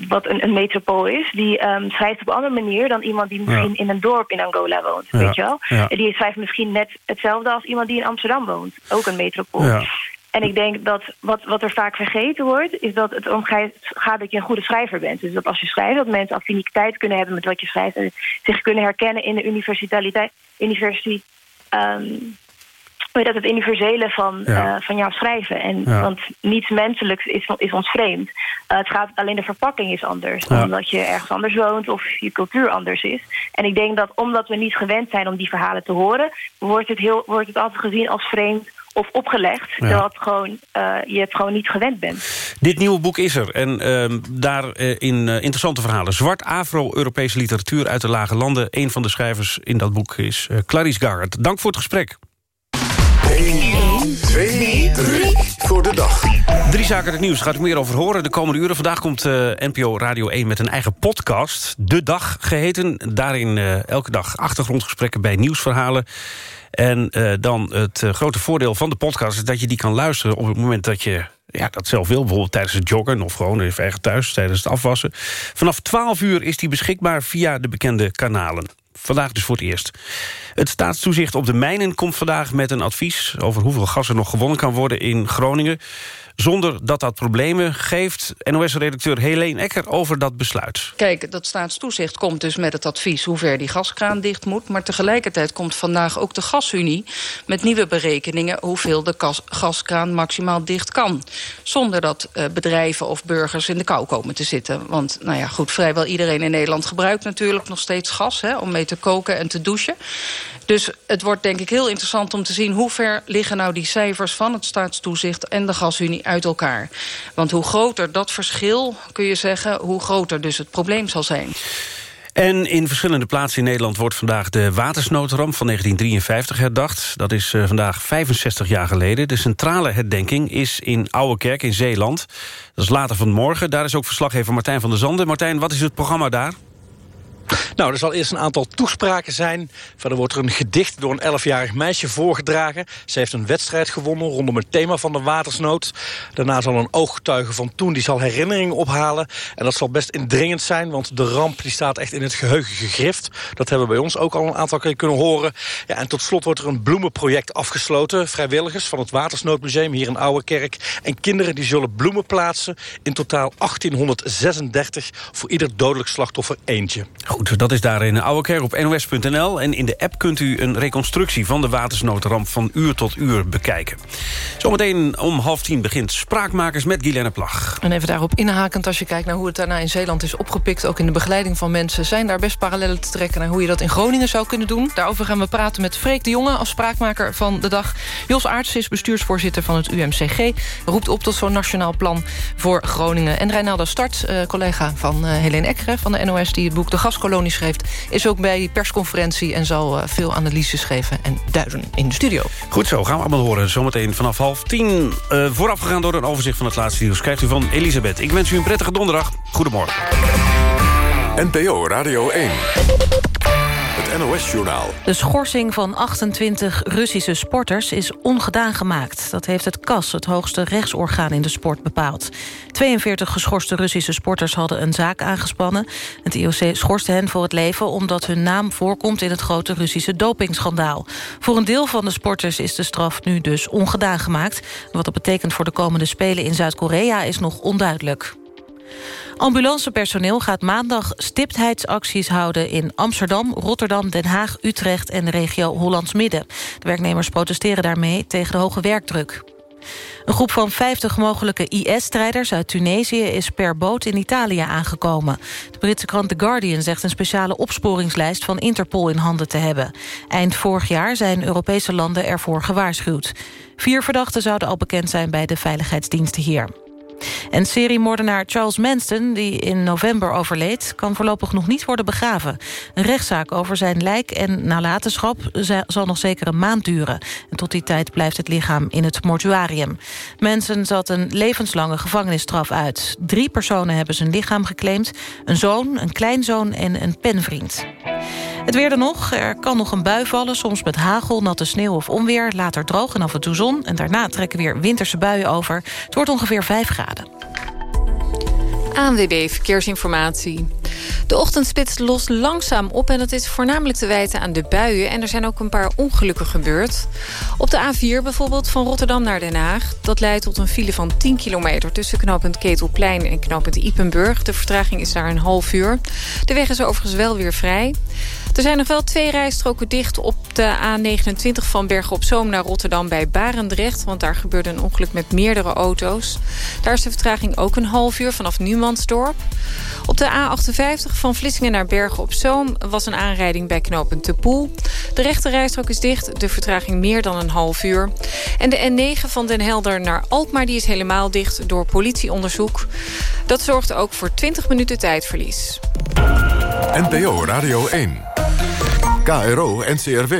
wat een, een metropool is... die um, schrijft op een andere manier dan iemand die misschien ja. in een dorp in Angola woont. Ja. Weet je wel? Ja. Die schrijft misschien net hetzelfde als iemand die in Amsterdam woont. Ook een metropool. En ik denk dat wat, wat er vaak vergeten wordt... is dat het om gaat dat je een goede schrijver bent. Dus dat als je schrijft, dat mensen affiniteit kunnen hebben met wat je schrijft... en zich kunnen herkennen in de universiteit... Universiteit um, maar dat het universele van, ja. uh, van jouw schrijven. En, ja. Want niets menselijks is, is ons vreemd. Uh, het gaat, alleen de verpakking is anders. Ja. Omdat je ergens anders woont of je cultuur anders is. En ik denk dat omdat we niet gewend zijn om die verhalen te horen... wordt het, heel, wordt het altijd gezien als vreemd of opgelegd, ja. dat gewoon, uh, je het gewoon niet gewend bent. Dit nieuwe boek is er en uh, daarin uh, interessante verhalen. Zwart Afro-Europese literatuur uit de lage landen. Een van de schrijvers in dat boek is Clarice Garrett. Dank voor het gesprek. 1, 2, 3 voor de dag. Drie zaken het nieuws, gaat u meer over horen de komende uren. Vandaag komt uh, NPO Radio 1 met een eigen podcast. De Dag geheten. Daarin uh, elke dag achtergrondgesprekken bij nieuwsverhalen. En uh, dan het grote voordeel van de podcast... is dat je die kan luisteren op het moment dat je ja, dat zelf wil. Bijvoorbeeld tijdens het joggen of gewoon even thuis tijdens het afwassen. Vanaf 12 uur is die beschikbaar via de bekende kanalen. Vandaag dus voor het eerst. Het staatstoezicht op de mijnen komt vandaag met een advies... over hoeveel gas er nog gewonnen kan worden in Groningen zonder dat dat problemen geeft. NOS-redacteur Helene Ecker over dat besluit. Kijk, dat staatstoezicht komt dus met het advies... hoe ver die gaskraan dicht moet. Maar tegelijkertijd komt vandaag ook de gasunie... met nieuwe berekeningen hoeveel de gas gaskraan maximaal dicht kan. Zonder dat uh, bedrijven of burgers in de kou komen te zitten. Want, nou ja, goed, vrijwel iedereen in Nederland gebruikt natuurlijk nog steeds gas... Hè, om mee te koken en te douchen. Dus het wordt denk ik heel interessant om te zien... hoe ver liggen nou die cijfers van het staatstoezicht en de gasunie uit elkaar. Want hoe groter dat verschil, kun je zeggen... hoe groter dus het probleem zal zijn. En in verschillende plaatsen in Nederland wordt vandaag de watersnoodramp van 1953 herdacht. Dat is uh, vandaag 65 jaar geleden. De centrale herdenking is in Ouwekerk in Zeeland. Dat is later vanmorgen. Daar is ook verslaggever Martijn van der Zanden. Martijn, wat is het programma daar? Nou, er zal eerst een aantal toespraken zijn. Verder wordt er een gedicht door een 11-jarig meisje voorgedragen. Ze heeft een wedstrijd gewonnen rondom het thema van de watersnood. Daarna zal een ooggetuige van toen die zal herinneringen ophalen. En dat zal best indringend zijn, want de ramp die staat echt in het geheugen gegrift. Dat hebben we bij ons ook al een aantal keer kunnen horen. Ja, en tot slot wordt er een bloemenproject afgesloten. Vrijwilligers van het Watersnoodmuseum hier in Ouwekerk. En kinderen die zullen bloemen plaatsen. In totaal 1836 voor ieder dodelijk slachtoffer eentje. Goed, dat is daar in Ouwekerk op nos.nl. En in de app kunt u een reconstructie van de watersnoodramp van uur tot uur bekijken. Zometeen om half tien begint Spraakmakers met Guilaine Plag. En even daarop inhakend, als je kijkt naar hoe het daarna in Zeeland is opgepikt... ook in de begeleiding van mensen, zijn daar best parallellen te trekken... naar hoe je dat in Groningen zou kunnen doen. Daarover gaan we praten met Freek de Jonge als spraakmaker van de dag. Jos Aarts is bestuursvoorzitter van het UMCG. Roept op tot zo'n nationaal plan voor Groningen. En Reinaldo Start, uh, collega van uh, Helene van de NOS... die het boek De Heeft... is ook bij die persconferentie en zal eh, veel analyses geven... en duiden in de studio. Goed zo, gaan we allemaal horen. Zometeen vanaf half tien. Uh, voorafgegaan door een overzicht van het laatste nieuws... krijgt u van Elisabeth. Ik wens u een prettige donderdag. Goedemorgen. NPO Radio 1. Het NOS-journaal. De schorsing van 28 Russische sporters is ongedaan gemaakt. Dat heeft het KAS, het hoogste rechtsorgaan in de sport, bepaald. 42 geschorste Russische sporters hadden een zaak aangespannen. Het IOC schorste hen voor het leven omdat hun naam voorkomt... in het grote Russische dopingschandaal. Voor een deel van de sporters is de straf nu dus ongedaan gemaakt. Wat dat betekent voor de komende Spelen in Zuid-Korea is nog onduidelijk. Ambulancepersoneel gaat maandag stiptheidsacties houden in Amsterdam, Rotterdam, Den Haag, Utrecht en de regio Hollands Midden. De werknemers protesteren daarmee tegen de hoge werkdruk. Een groep van 50 mogelijke IS-strijders uit Tunesië is per boot in Italië aangekomen. De Britse krant The Guardian zegt een speciale opsporingslijst van Interpol in handen te hebben. Eind vorig jaar zijn Europese landen ervoor gewaarschuwd. Vier verdachten zouden al bekend zijn bij de veiligheidsdiensten hier. En seriemoordenaar Charles Manson, die in november overleed... kan voorlopig nog niet worden begraven. Een rechtszaak over zijn lijk en nalatenschap zal nog zeker een maand duren. En tot die tijd blijft het lichaam in het mortuarium. Manson zat een levenslange gevangenisstraf uit. Drie personen hebben zijn lichaam geclaimd. Een zoon, een kleinzoon en een penvriend. Het weer er nog. Er kan nog een bui vallen, soms met hagel, natte sneeuw of onweer. Later droog en af en toe zon. En daarna trekken weer winterse buien over. Het wordt ongeveer 5 graden. ANWB Verkeersinformatie. De ochtendspits lost langzaam op en dat is voornamelijk te wijten aan de buien. En er zijn ook een paar ongelukken gebeurd. Op de A4 bijvoorbeeld van Rotterdam naar Den Haag. Dat leidt tot een file van 10 kilometer tussen knooppunt Ketelplein en knooppunt Ipenburg. De vertraging is daar een half uur. De weg is overigens wel weer vrij. Er zijn nog wel twee rijstroken dicht op de A29 van Bergen op Zoom naar Rotterdam bij Barendrecht. Want daar gebeurde een ongeluk met meerdere auto's. Daar is de vertraging ook een half uur vanaf Numansdorp. Op de A58 van Vlissingen naar Bergen op Zoom was een aanrijding bij knooppunt Te Poel. De rechte rijstrook is dicht, de vertraging meer dan een half uur. En de N9 van Den Helder naar Alkmaar die is helemaal dicht door politieonderzoek. Dat zorgt ook voor 20 minuten tijdverlies. NPO Radio 1. KRO NCRW.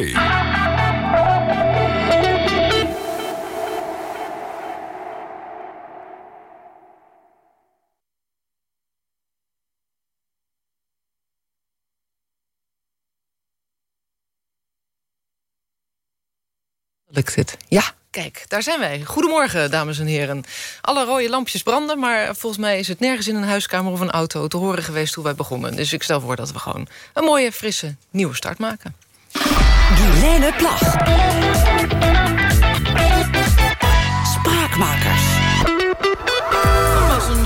Lukt het? Ja, kijk, daar zijn wij. Goedemorgen, dames en heren. Alle rode lampjes branden, maar volgens mij is het nergens in een huiskamer of een auto te horen geweest hoe wij begonnen. Dus ik stel voor dat we gewoon een mooie, frisse, nieuwe start maken. Guilaine Plag. Spraakmakers.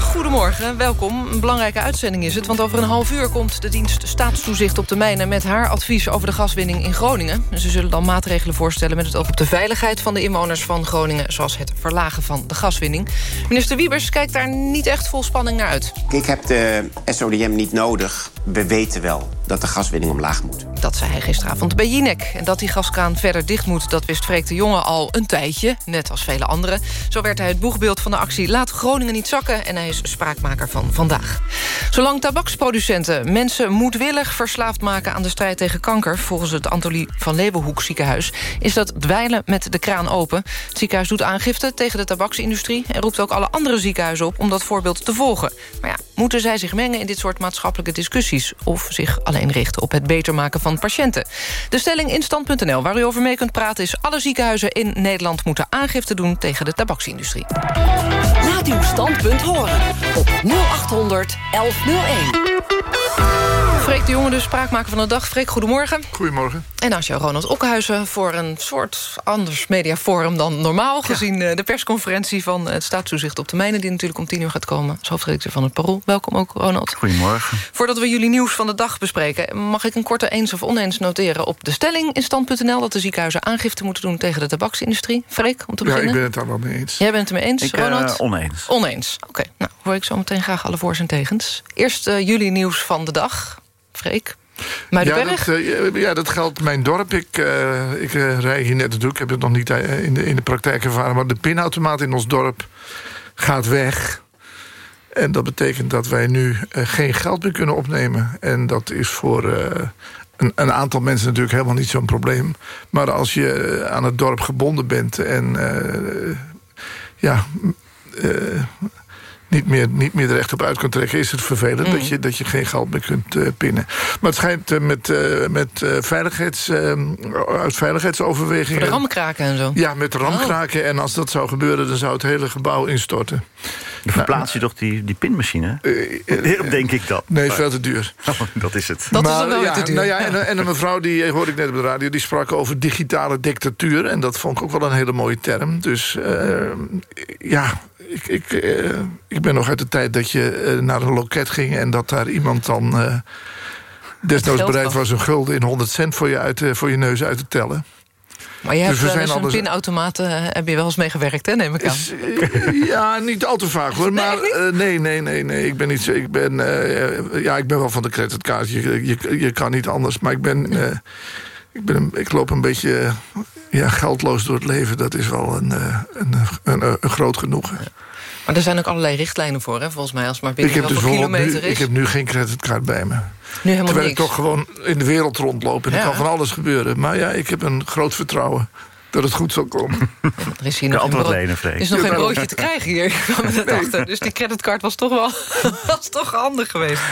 Goedemorgen, welkom. Een belangrijke uitzending is het, want over een half uur... komt de dienst Staatstoezicht op de Mijnen met haar advies over de gaswinning in Groningen. Ze zullen dan maatregelen voorstellen met het oog op de veiligheid van de inwoners van Groningen... zoals het verlagen van de gaswinning. Minister Wiebers kijkt daar niet echt vol spanning naar uit. Ik heb de SODM niet nodig. We weten wel dat de gaswinning omlaag moet. Dat zei hij gisteravond bij Jinek. En dat die gaskraan verder dicht moet, dat wist Freek de Jonge al een tijdje. Net als vele anderen. Zo werd hij het boegbeeld van de actie Laat Groningen niet zakken... en hij is spraakmaker van vandaag. Zolang tabaksproducenten mensen moedwillig verslaafd maken... aan de strijd tegen kanker, volgens het Antonie van Leeuwenhoek ziekenhuis... is dat dweilen met de kraan open. Het ziekenhuis doet aangifte tegen de tabaksindustrie... en roept ook alle andere ziekenhuizen op om dat voorbeeld te volgen. Maar ja, moeten zij zich mengen in dit soort maatschappelijke discussies... of zich alleen richten op het beter maken van patiënten? De stelling in stand.nl, waar u over mee kunt praten... is alle ziekenhuizen in Nederland moeten aangifte doen tegen de tabaksindustrie. Laat uw standpunt horen op 0800 1101. Freek de Jonge, de spraakmaker van de dag. Freek, goedemorgen. Goedemorgen. En Asjo Ronald Okkenhuizen voor een soort anders mediaforum dan normaal... gezien eh, de persconferentie van het staatstoezicht op de mijnen... die natuurlijk om tien uur gaat komen als hoofdredacteur van het Parool. Welkom ook, Ronald. Goedemorgen. Voordat we jullie nieuws van de dag bespreken... mag ik een korte eens of oneens noteren op de stelling in stand.nl... dat de ziekenhuizen aangifte moeten doen tegen de tabaksindustrie. Freek, om te beginnen. Ja, ik ben het daar wel mee eens. Jij bent het mee eens, ik, uh, Ronald? oneens. Oneens, oké. Nou, hoor ik zo meteen graag alle voor's en tegens. Eerst uh, jullie nieuws van de dag. Freek. Ja dat, uh, ja, dat geldt mijn dorp. Ik, uh, ik uh, rij hier net naartoe. Ik heb het nog niet in de, in de praktijk ervaren. Maar de pinautomaat in ons dorp gaat weg. En dat betekent dat wij nu eh, geen geld meer kunnen opnemen. En dat is voor eh, een, een, aantal mensen natuurlijk helemaal niet zo'n probleem. Maar als je eh, aan het dorp gebonden bent en ja niet meer, niet meer er echt op uit kan trekken... is het vervelend dat, je, dat je geen geld meer kunt uh, pinnen. Maar het schijnt uh, met, uh, met veiligheids, uit veiligheidsoverwegingen... Voor de ramkraken en zo? Ja, met ramkraken. Oh. En als dat zou gebeuren, dan zou het hele gebouw instorten. Dan verplaats je toch die, die pinmachine? denk ik dat. Nee, veel te duur. <laughs> Oh, dat is het. Dat maar, is wel ja, te duur. Nou ja, en, en, een mevrouw, die hoorde ik net op de radio... die sprak over digitale dictatuur. En dat vond ik ook wel een hele mooie term. Dus ja, ik, ik, uh, ik ben nog uit de tijd dat je uh, naar een loket ging... en dat daar iemand dan uh, desnoods bereid was... een gulden in 100 cent voor je, uit, voor je neus uit te tellen. Maar je hebt dus, dus een pinautomaat, heb je wel eens mee gewerkt, hè, neem ik aan? Ja, niet al te vaak hoor. Maar nee, nee, nee, nee, nee. Ik ben niet ik ben, ja, ik ben wel van de creditcard. Je, je, je kan niet anders. Maar ik ben, ik, ben ik loop een beetje ja, geldloos door het leven. Dat is wel een, een, een, een groot genoegen. Maar er zijn ook allerlei richtlijnen voor, hè, volgens mij, als het maar binnen ik heb dus kilometer nu, is. Ik heb nu geen creditcard bij me. Nu helemaal Terwijl niks. ik toch gewoon in de wereld rondloop. En ja. er kan van alles gebeuren. Maar ja, ik heb een groot vertrouwen dat het goed zal komen. <laughs> Er is hier nog, geen, lenen, er is nog geen broodje te krijgen hier. <laughs> nee. Dus die creditcard was toch wel <laughs> was toch handig geweest.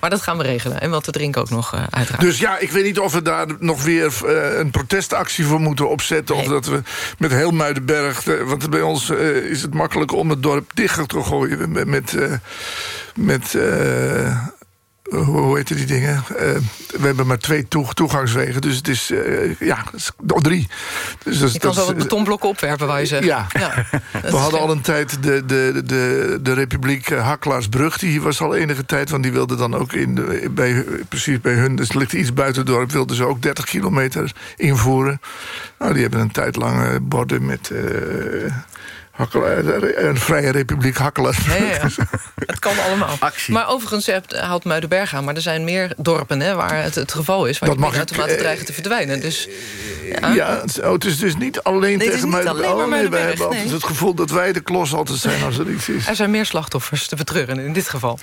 Maar dat gaan we regelen. En wat te drinken ook nog, uh, uiteraard. Dus ja, ik weet niet of we daar nog weer uh, een protestactie voor moeten opzetten. Nee. Of dat we met heel Muidenberg... Uh, want bij ons is het makkelijk om het dorp dicht te gooien. Met... met, met hoe heet die dingen? Uh, we hebben maar twee toe toegangswegen, dus het is, uh, ja, drie. Dus dat, je kan zo wat betonblokken opwerpen, waar je zegt. Ja, ja <laughs> we hadden al een tijd de, de, de, de Republiek Hakkelaarsbrug, die was al enige tijd, want die wilde dan ook in bij, precies bij hun, dus het ligt iets buiten het dorp, wilden ze ook 30 kilometer invoeren. Nou, die hebben een tijd lang borden met... Uh, een vrije republiek hakkelaars. Ja, ja, ja. <laughs> Het kan allemaal. Actie. Maar overigens hebt, haalt Muidenberg aan... maar er zijn meer dorpen hè, waar het het geval is... waar dat je automatisch uh, dreigen te verdwijnen. Dus, ja, ja het, oh, het is dus niet alleen nee, tegen Muidenberg. Oh, nee, wij hebben altijd het gevoel dat wij de klos altijd zijn als er iets is. Er zijn meer slachtoffers te betreuren in dit geval.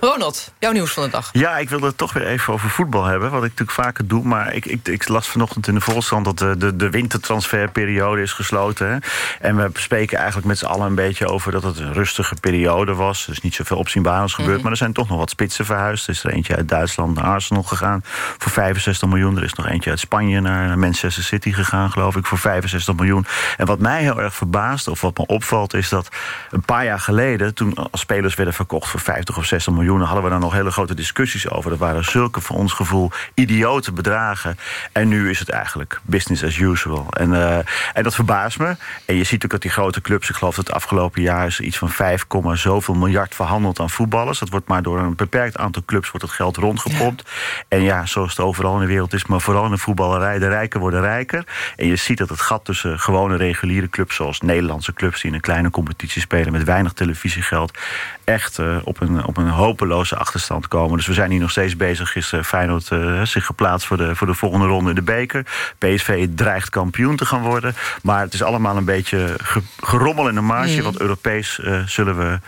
Ronald, jouw nieuws van de dag. Ja, ik wilde het toch weer even over voetbal hebben. Wat ik natuurlijk vaker doe. Maar ik, ik, ik las vanochtend in de Volkskrant... dat de, de, de wintertransferperiode is gesloten. Hè? En we bespreken eigenlijk met z'n allen een beetje over dat het een rustige periode was. Dus niet zoveel opzienbaars gebeurd. Mm -hmm. Maar er zijn toch nog wat spitsen verhuisd. Er is er eentje uit Duitsland naar Arsenal gegaan voor 65 miljoen. Er is nog eentje uit Spanje naar Manchester City gegaan, geloof ik, voor 65 miljoen. En wat mij heel erg verbaast, of wat me opvalt, is dat een paar jaar geleden, toen als spelers werden verkocht voor 50 of 60 miljoen, hadden we daar nog hele grote discussies over. Dat waren zulke, voor ons gevoel, idiote bedragen. En nu is het eigenlijk business as usual. En, uh, en dat verbaast me. En je ziet ook dat die grote clubs, ik geloof dat het afgelopen jaar is iets van 5, zoveel miljard verhandeld aan voetballers. Dat wordt maar door een beperkt aantal clubs wordt het geld rondgepompt. Ja. En ja, zoals het overal in de wereld is, maar vooral in de voetballerij, de rijken worden rijker. En je ziet dat het gat tussen gewone reguliere clubs, zoals Nederlandse clubs die in een kleine competitie spelen met weinig televisiegeld, echt uh, op, een, op een hopeloze achterstand komen. Dus we zijn hier nog steeds bezig. Is uh, Feyenoord uh, zich geplaatst voor de, voor de volgende ronde in de beker. PSV dreigt kampioen te gaan worden. Maar het is allemaal een beetje ge gerommel in de marge. Mm. Want Europees zullen we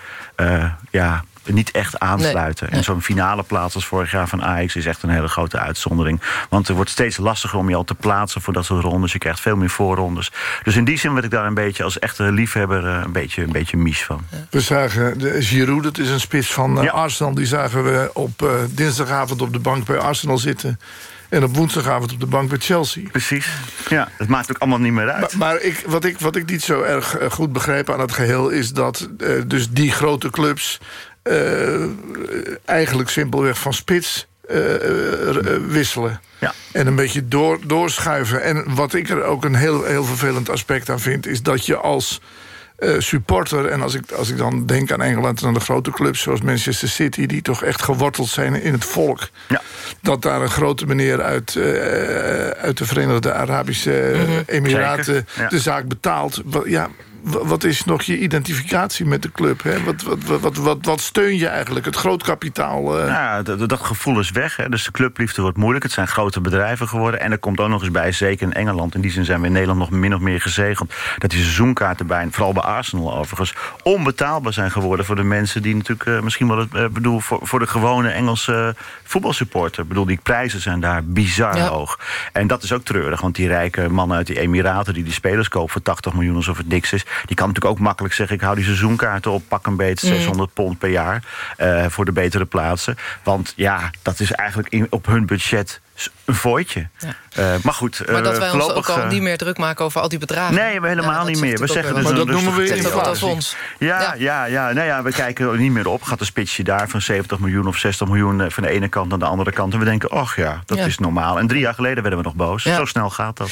ja, niet echt aansluiten. Nee, nee. En zo'n finale plaats als vorig jaar van Ajax is echt een hele grote uitzondering. Want het wordt steeds lastiger om je al te plaatsen voor dat soort rondes. Je krijgt veel meer voorrondes. Dus in die zin werd ik daar een beetje als echte liefhebber een beetje, een beetje mies van. We zagen de Giroud, dat is een spits van uh, ja. Arsenal. Die zagen we op uh, dinsdagavond op de bank bij Arsenal zitten. En op woensdagavond op de bank bij Chelsea. Precies. Ja, het maakt ook allemaal niet meer uit. Maar, maar ik, wat, ik, wat ik niet zo erg goed begrijp aan het geheel... is dat uh, dus die grote clubs... Uh, eigenlijk simpelweg van spits wisselen. Ja. En een beetje door, doorschuiven. En wat ik er ook een heel, heel vervelend aspect aan vind... is dat je als uh, supporter... en als ik, als ik dan denk aan Engeland en aan de grote clubs... zoals Manchester City, die toch echt geworteld zijn in het volk... Ja. dat daar een grote meneer uit, uh, uit de Verenigde Arabische mm -hmm. Emiraten... Ja. de zaak betaalt. Ja, wat is nog je identificatie met de club? Hè? Wat, wat, wat, wat, wat, steun je eigenlijk? Het grootkapitaal? eh, Ja, dat, dat gevoel is weg. Hè. Dus de clubliefde wordt moeilijk. Het zijn grote bedrijven geworden. En er komt ook nog eens bij, zeker in Engeland... in die zin zijn we in Nederland nog min of meer gezegend... dat die seizoenkaarten bij, vooral bij Arsenal overigens... onbetaalbaar zijn geworden voor de mensen die natuurlijk... eh, misschien wel het, eh, bedoel, voor, voor de gewone Engelse voetbalsupporter. Ik bedoel, die prijzen zijn daar bizar Ja. hoog. En dat is ook treurig, want die rijke mannen uit die Emiraten... die die spelers kopen voor 80 miljoen alsof het niks is... die kan natuurlijk ook makkelijk zeggen... ik hou die seizoenkaarten op, pak een beetje Mm. 600 pond per jaar... eh, voor de betere plaatsen. Want ja, dat is eigenlijk in, op hun budget een fooitje. Eh, maar goed, Maar dat eh, wij ons ook al niet meer druk maken over al die bedragen. Nee, we helemaal Ja, niet meer. We zeggen dus Maar een dat noemen we inflatie. Ja, ja. Ja, Nou ja, we kijken er niet meer op. Gaat een spitsje daar van 70 miljoen of 60 miljoen... van de ene kant naar de andere kant. En we denken, ach ja, dat Ja. is normaal. En drie jaar geleden werden we nog boos. Ja. Zo snel gaat dat.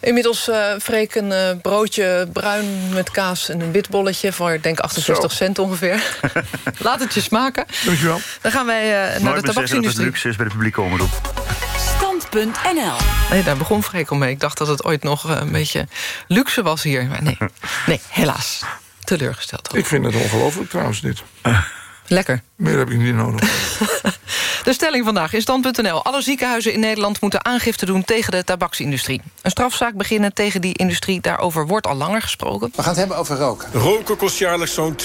Inmiddels eh Freek een eh, broodje bruin met kaas en een wit bolletje... voor ik denk 68 cent ongeveer. <laughs> Laat het je smaken. Dankjewel. Dan gaan wij eh, naar de zeggen dat het tabaksindustrie. luxe is bij de publieke omroep. Stand.nl Nee, daar begon Freek al mee. Ik dacht dat het ooit nog een beetje luxe was hier. Maar nee, <laughs> nee helaas. Teleurgesteld. Ik vind het ongelooflijk trouwens dit. Lekker. Meer heb ik niet nodig. <laughs> De stelling vandaag in stand.nl. Alle ziekenhuizen in Nederland moeten aangifte doen tegen de tabaksindustrie. Een strafzaak beginnen tegen die industrie. Daarover wordt al langer gesproken. We gaan het hebben over roken. Roken kost jaarlijks zo'n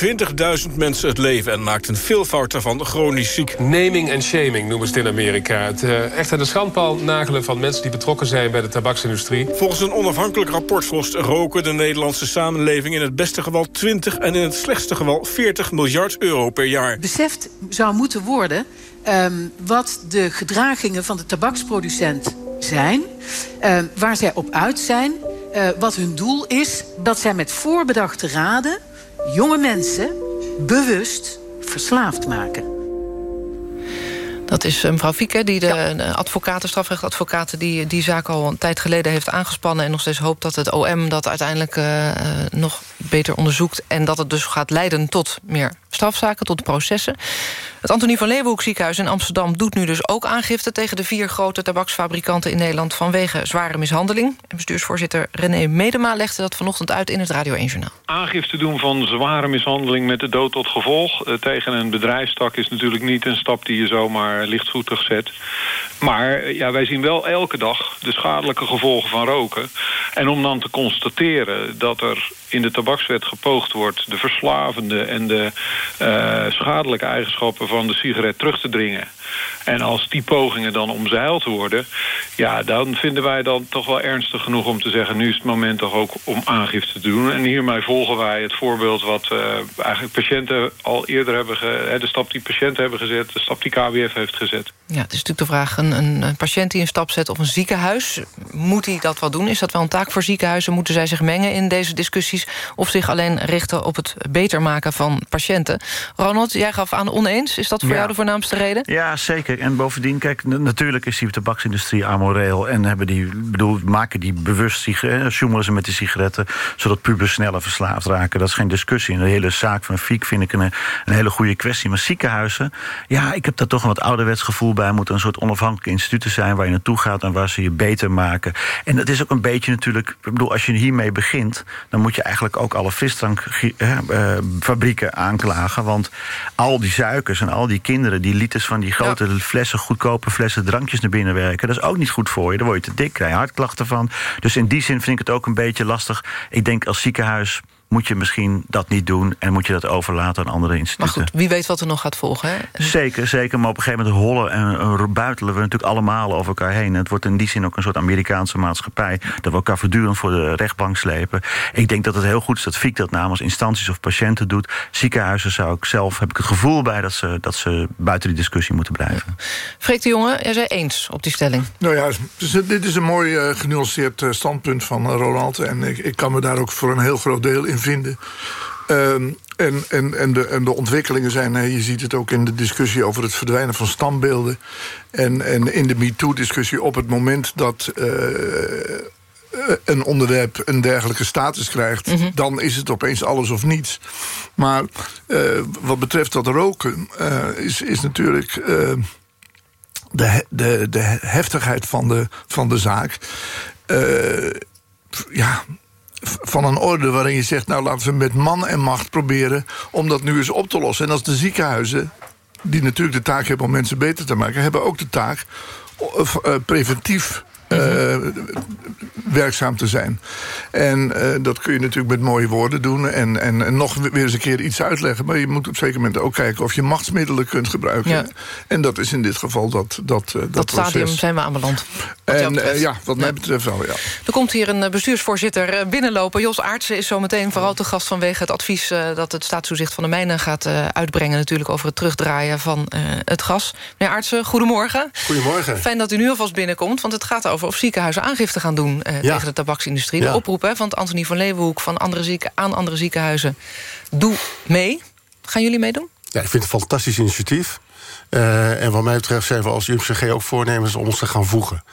20.000 mensen het leven... en maakt een veelvoud daarvan chronisch ziek. Naming en shaming noemen ze het in Amerika. Het eh, echt aan de schandpaal nagelen van mensen die betrokken zijn bij de tabaksindustrie. Volgens een onafhankelijk rapport kost roken de Nederlandse samenleving... in het beste geval 20 en in het slechtste geval 40 miljard euro per jaar. beseft zou moeten worden ehm, wat de gedragingen van de tabaksproducent zijn, ehm, waar zij op uit zijn, eh, wat hun doel is, dat zij met voorbedachte raden jonge mensen bewust verslaafd maken. Dat is eh, mevrouw Fieke, die de eh, advocaten, strafrechtadvocaten... Die, die zaak al een tijd geleden heeft aangespannen... en nog steeds hoopt dat het OM dat uiteindelijk eh, eh, nog beter onderzoekt... en dat het dus gaat leiden tot meer strafzaken, tot processen. Het Antonie van Leeuwenhoek ziekenhuis in Amsterdam... doet nu dus ook aangifte tegen de vier grote tabaksfabrikanten in Nederland... vanwege zware mishandeling. Bestuursvoorzitter René Medema legde dat vanochtend uit... in het Radio 1 Journaal. Aangifte doen van zware mishandeling met de dood tot gevolg... eh, tegen een bedrijfstak is natuurlijk niet een stap die je zomaar lichtvoetig zet. Maar eh, ja, wij zien wel elke dag de schadelijke gevolgen van roken. En om dan te constateren dat er in de tabakswet gepoogd wordt... de verslavende en de eh, schadelijke eigenschappen van de sigaret terug te dringen... En als die pogingen dan omzeild worden... ja, dan vinden wij dan toch wel ernstig genoeg om te zeggen... nu is het moment toch ook om aangifte te doen. En hiermee volgen wij het voorbeeld wat eh, eigenlijk patiënten al eerder hebben... Ge, de stap die patiënten hebben gezet, de stap die KWF heeft gezet. Ja, het is natuurlijk de vraag, een een patiënt die een stap zet op een ziekenhuis... moet hij dat wel doen? Is dat wel een taak voor ziekenhuizen? Moeten zij zich mengen in deze discussies... of zich alleen richten op het beter maken van patiënten? Ronald, jij gaf aan oneens. Is dat voor Ja. jou de voornaamste reden? Ja, zeker. En bovendien, kijk, natuurlijk is die tabaksindustrie amoreel... en hebben die, bedoel, maken die bewust sigaretten, sjoemelen ze met die sigaretten... zodat pubers sneller verslaafd raken. Dat is geen discussie. En de hele zaak van Fiek vind ik een, een hele goede kwestie. Maar ziekenhuizen, ja, ik heb daar toch een wat ouderwets gevoel bij... moeten een soort onafhankelijke instituten zijn waar je naartoe gaat... en waar ze je beter maken. En dat is ook een beetje natuurlijk... ik bedoel, als je hiermee begint... dan moet je eigenlijk ook alle frisdrankfabrieken aanklagen. Want al die suikers en al die kinderen... die liters van die grote flessen, goedkope flessen drankjes naar binnen werken... dat is ook niet goed voor je. Daar word je te dik, krijg je hartklachten van. Dus in die zin vind ik het ook een beetje lastig. Ik denk als ziekenhuis moet je misschien dat niet doen... en moet je dat overlaten aan andere Maar instituten. goed, wie weet wat er nog gaat volgen, hè? Zeker, zeker. Maar op een gegeven moment hollen en eh, buitelen we natuurlijk allemaal over elkaar heen. Het wordt in die zin ook een soort Amerikaanse maatschappij... dat we elkaar voortdurend voor de rechtbank slepen. Ik denk dat het heel goed is dat FIEK dat namens instanties of patiënten doet. Ziekenhuizen zou ik zelf, heb ik het gevoel bij... dat ze, dat ze buiten die discussie moeten blijven. Freek de Jonge, jij zei eens op die stelling. Nou ja, dus dit is een mooi eh, genuanceerd eh, standpunt van eh, Roland. En ik, ik kan me daar ook voor een heel groot deel in vinden. Ehm, en, en, en, de, en de ontwikkelingen zijn, eh, je ziet het ook in de discussie over het verdwijnen van standbeelden. En, en in de MeToo-discussie op het moment dat eh, een onderwerp een dergelijke status krijgt... dan is het opeens alles of niets. Maar eh, wat betreft dat roken eh, is, is natuurlijk... eh, de, de, de heftigheid van de, van de zaak. eh, ja, van een orde waarin je zegt... nou, laten we met man en macht proberen om dat nu eens op te lossen. En als de ziekenhuizen, die natuurlijk de taak hebben om mensen beter te maken... hebben ook de taak uh, preventief uh, werkzaam te zijn. En uh, dat kun je natuurlijk met mooie woorden doen... En, en, en, nog weer eens een keer iets uitleggen. Maar je moet op een zeker moment ook kijken... of je machtsmiddelen kunt gebruiken. Ja. En dat is in dit geval dat Dat, uh, dat, dat stadium zijn we aanbeland. En ja, wat mij betreft wel, ja. Er komt hier een bestuursvoorzitter binnenlopen. Jos Aartsen is zometeen vooral te gast vanwege het advies... dat het staatstoezicht van de mijnen gaat uitbrengen... natuurlijk over het terugdraaien van het gas. Meneer Aartsen, goedemorgen. Goedemorgen. Fijn dat u nu alvast binnenkomt, want het gaat over of ziekenhuizen aangifte gaan doen... Eh, ja. tegen de tabaksindustrie. De oproep hè, van Antonie van Leeuwenhoek van andere zieken, aan andere ziekenhuizen. Doe mee. Gaan jullie meedoen? Ja, ik vind het een fantastisch initiatief. Uh, en wat mij betreft zijn we als UMCG ook voornemens om ons te gaan voegen.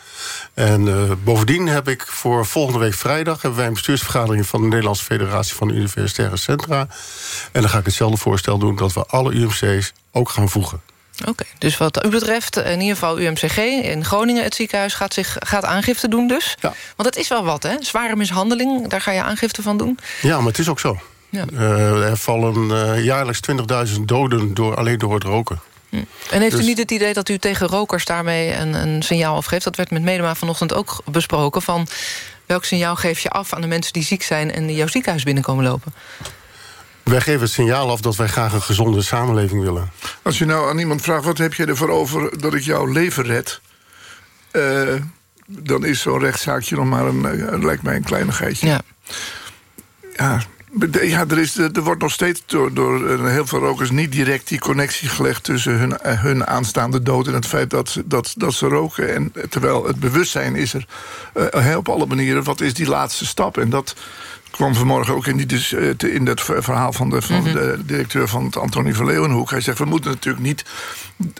En uh, bovendien heb ik voor volgende week vrijdag... hebben wij een bestuursvergadering van de Nederlandse Federatie van Universitaire Centra. En dan ga ik hetzelfde voorstel doen dat we alle UMC's ook gaan voegen. Oké, dus wat u betreft, in ieder geval UMCG in Groningen... het ziekenhuis gaat, zich, gaat aangifte doen dus. Ja. Want het is wel wat, hè? Zware mishandeling, daar ga je aangifte van doen. Ja, maar het is ook zo. Ja. Uh, er vallen uh, jaarlijks 20.000 doden door, alleen door het roken. Hm. En heeft u dus- niet het idee dat u tegen rokers daarmee een, een signaal afgeeft? Dat werd met Medema vanochtend ook besproken. Van welk signaal geef je af aan de mensen die ziek zijn... en die jouw ziekenhuis binnenkomen lopen? Wij geven het signaal af dat wij graag een gezonde samenleving willen. Als je nou aan iemand vraagt, wat heb je ervoor over dat ik jouw leven red... Uh, dan is zo'n rechtszaakje nog maar een, uh, lijkt mij een kleinigheidje. Ja. Ja, ja, er, is, er wordt nog steeds door, door heel veel rokers niet direct die connectie gelegd tussen hun, hun aanstaande dood en het feit dat, ze, dat, dat ze roken. En terwijl het bewustzijn is er uh, op alle manieren, wat is die laatste stap? En dat, kwam vanmorgen ook in, die, dus, in dat verhaal van de, van mm -hmm. de directeur van het Antonie van Leeuwenhoek. Hij zegt, we moeten natuurlijk niet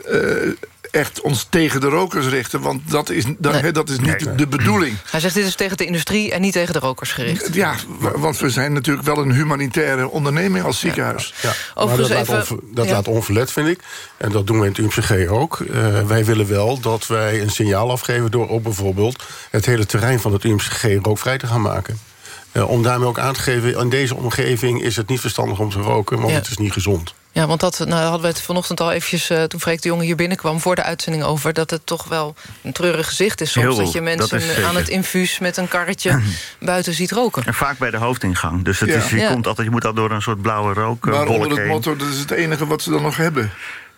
uh, echt ons tegen de rokers richten... want dat is, dat, nee. dat is niet nee. de bedoeling. Hij zegt, dit is tegen de industrie en niet tegen de rokers gericht. Ja, want we zijn natuurlijk wel een humanitaire onderneming als ziekenhuis. Ja, ja. maar dat, even, laat, on, dat ja. laat onverlet, vind ik. En dat doen we in het UMCG ook. Uh, wij willen wel dat wij een signaal afgeven... door ook bijvoorbeeld het hele terrein van het UMCG rookvrij te gaan maken. Uh, om daarmee ook aan te geven, in deze omgeving is het niet verstandig om te roken, want ja. het is niet gezond. Ja, want dat nou, hadden we het vanochtend al eventjes... Uh, toen Freek de Jonge hier binnenkwam voor de uitzending over... dat het toch wel een treurig gezicht is soms. Heel, dat je mensen dat aan het infuus met een karretje <clears throat> buiten ziet roken. En vaak bij de hoofdingang. Dus het ja. is, je, ja. komt altijd, je moet al door een soort blauwe rook. Maar onder het motto, dat is het enige wat ze dan nog hebben.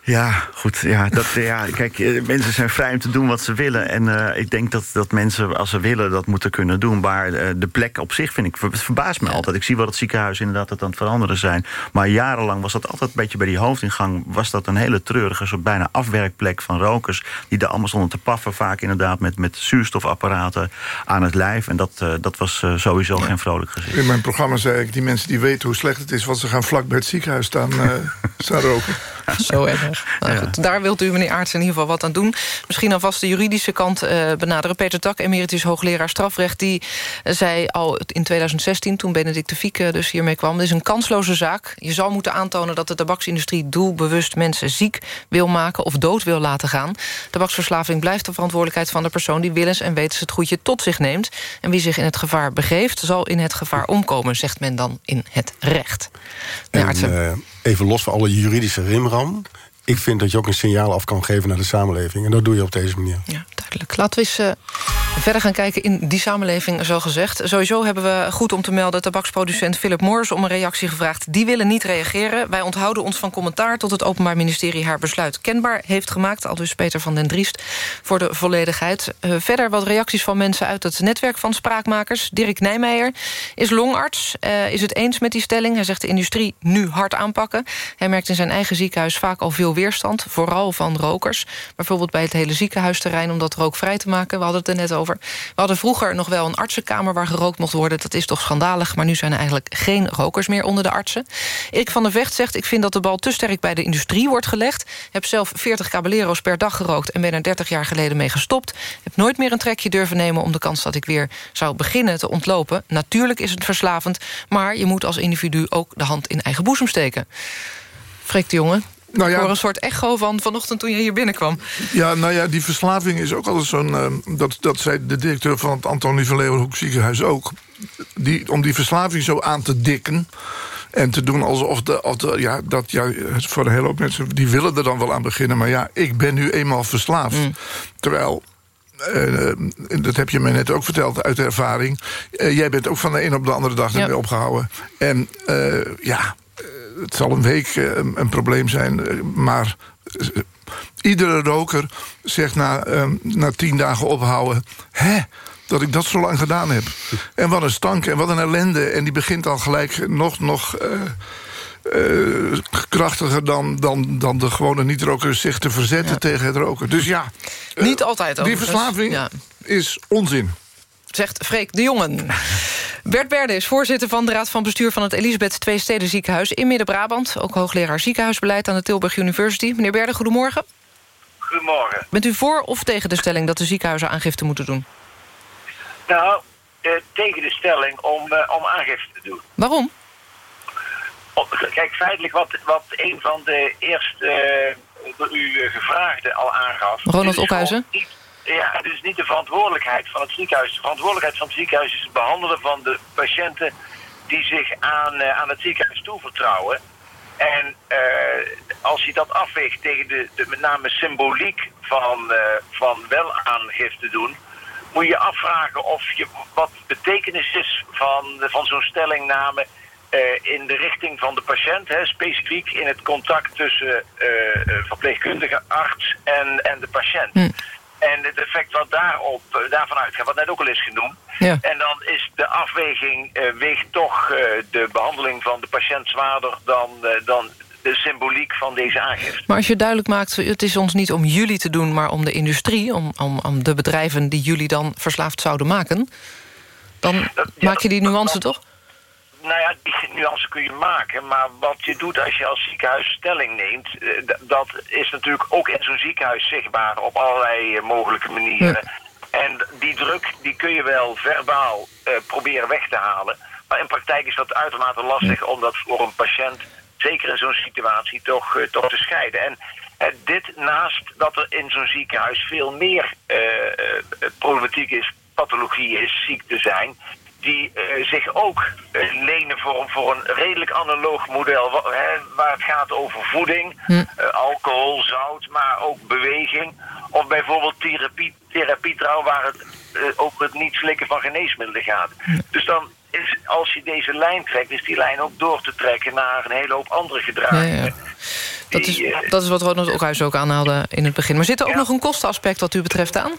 Ja, goed. Ja, dat, ja, kijk, mensen zijn vrij om te doen wat ze willen. En uh, ik denk dat, dat mensen, als ze willen, dat moeten kunnen doen. Maar uh, de plek op zich vind ik, het verbaast me altijd. Ik zie wel het ziekenhuis inderdaad dat aan het veranderen zijn. Maar jarenlang was dat altijd een beetje bij die hoofdingang... was dat een hele treurige, soort bijna afwerkplek van rokers... die daar allemaal stonden te paffen, vaak inderdaad met, met zuurstofapparaten aan het lijf. En dat, uh, dat was sowieso geen vrolijk gezicht. In mijn programma zei ik, die mensen die weten hoe slecht het is... want ze gaan vlak bij het ziekenhuis staan, <laughs> staan roken. <laughs> Zo erg. Nou, goed, daar wilt u, meneer Aarts, in ieder geval wat aan doen. Misschien alvast de juridische kant uh, benaderen. Peter Tak, emeritus hoogleraar strafrecht... die uh, zei al in 2016, toen Benedict de Fieke dus hiermee kwam... dit is een kansloze zaak. Je zal moeten aantonen dat de tabaksindustrie doelbewust mensen ziek wil maken... of dood wil laten gaan. Tabaksverslaving blijft de verantwoordelijkheid van de persoon... die willens en wetens het goedje tot zich neemt. En wie zich in het gevaar begeeft, zal in het gevaar omkomen... zegt men dan in het recht. En, uh, even los van alle juridische van. Ik vind dat je ook een signaal af kan geven naar de samenleving. En dat doe je op deze manier. Ja, duidelijk. Laten we eens uh, verder gaan kijken in die samenleving, zo gezegd. Sowieso hebben we goed om te melden... tabaksproducent Philip Morris om een reactie gevraagd. Die willen niet reageren. Wij onthouden ons van commentaar tot het Openbaar Ministerie... haar besluit kenbaar heeft gemaakt. Al dus Peter van den Driest voor de volledigheid. Uh, verder wat reacties van mensen uit het netwerk van spraakmakers. Dirk Nijmeijer is longarts, uh, is het eens met die stelling. Hij zegt de industrie nu hard aanpakken. Hij merkt in zijn eigen ziekenhuis vaak al veel weerstand, vooral van rokers. Bijvoorbeeld bij het hele ziekenhuisterrein om dat rookvrij te maken. We hadden het er net over. We hadden vroeger nog wel een artsenkamer waar gerookt mocht worden. Dat is toch schandalig, maar nu zijn er eigenlijk geen rokers meer onder de artsen. Erik van der Vecht zegt, ik vind dat de bal te sterk bij de industrie wordt gelegd. Heb zelf 40 caballero's per dag gerookt en ben er 30 jaar geleden mee gestopt. Heb nooit meer een trekje durven nemen om de kans dat ik weer zou beginnen te ontlopen. Natuurlijk is het verslavend, maar je moet als individu ook de hand in eigen boezem steken. Freek de jongen, nou ja, ik hoor een soort echo van vanochtend toen je hier binnenkwam. Ja, nou ja, die verslaving is ook altijd zo'n... Uh, dat, dat zei de directeur van het Antonie van Leeuwenhoek ziekenhuis ook. die, om die verslaving zo aan te dikken... En te doen alsof de, of de, ja, dat ja, voor een hele hoop mensen... die willen er dan wel aan beginnen. Maar ja, ik ben nu eenmaal verslaafd. Mm. Terwijl eh, dat heb je me net ook verteld uit ervaring. Eh, jij bent ook van de een op de andere dag ermee opgehouden. En ja, het zal een week eh, een, een probleem zijn. eh, maar eh, iedere roker zegt na, eh, na tien dagen ophouden... hè, dat ik dat zo lang gedaan heb. En wat een stank en wat een ellende. En die begint al gelijk nog... nog krachtiger dan, dan, dan de gewone niet-roker zich te verzetten tegen het roken. Dus ja, Niet altijd die overigens. verslaving Ja. is onzin. Zegt Freek de Jongen. <laughs> Bert Berde is voorzitter van de Raad van Bestuur... van het Elisabeth II Steden Ziekenhuis in Midden-Brabant. Ook hoogleraar ziekenhuisbeleid aan de Tilburg University. Meneer Berde, goedemorgen. Goedemorgen. Bent u voor of tegen de stelling dat de ziekenhuizen aangifte moeten doen? Nou, eh, tegen de stelling om, eh, om aangifte te doen. Waarom? Kijk, feitelijk wat, wat een van de eerste eh, door u eh, gevraagden al aangaf... Ronald niet- Ja, het is niet de verantwoordelijkheid van het ziekenhuis. De verantwoordelijkheid van het ziekenhuis is het behandelen van de patiënten... die zich aan, eh, aan het ziekenhuis toevertrouwen. En eh, als je dat afweegt tegen de, de met name symboliek van, eh, van wel aangifte doen... moet je afvragen of je, wat de betekenis is van, van zo'n stellingname... in de richting van de patiënt, hè, specifiek in het contact tussen verpleegkundige arts en, en de patiënt. En het effect wat daarop, eh, daarvan uitgaat, wat net ook al is genoemd. Ja. En dan is de afweging, eh, weegt toch eh, de behandeling van de patiënt zwaarder dan, dan de symboliek van deze aangifte. Maar als je duidelijk maakt, het is ons niet om jullie te doen... maar om de industrie, om, om, om de bedrijven die jullie dan verslaafd zouden maken... dan maak je die nuance toch? Nou ja, die nuance kun je maken, maar wat je doet als je als ziekenhuis stelling neemt, eh, dat is natuurlijk ook in zo'n ziekenhuis zichtbaar op allerlei eh, mogelijke manieren. En die druk die kun je wel verbaal eh, proberen weg te halen, maar in praktijk is dat uitermate lastig om dat voor een patiënt, zeker in zo'n situatie, toch, toch te scheiden. En dit naast dat er in zo'n ziekenhuis veel meer problematiek is, pathologie is, ziekte zijn, die eh, zich ook eh, lenen voor, een- voor een redelijk analoog model. hè, waar het gaat over voeding, Hm. eh, alcohol, zout, maar ook beweging. Of bijvoorbeeld therapie, therapietrouw, waar het over het niet slikken van geneesmiddelen gaat. Dus dan is, als je deze lijn trekt, is die lijn ook door te trekken naar een hele hoop andere gedragingen. ja. Dat, is, Die, dat is wat Ronald Okhuis ook aanhaalde in het begin. Maar zit er ook nog een kostenaspect wat u betreft aan?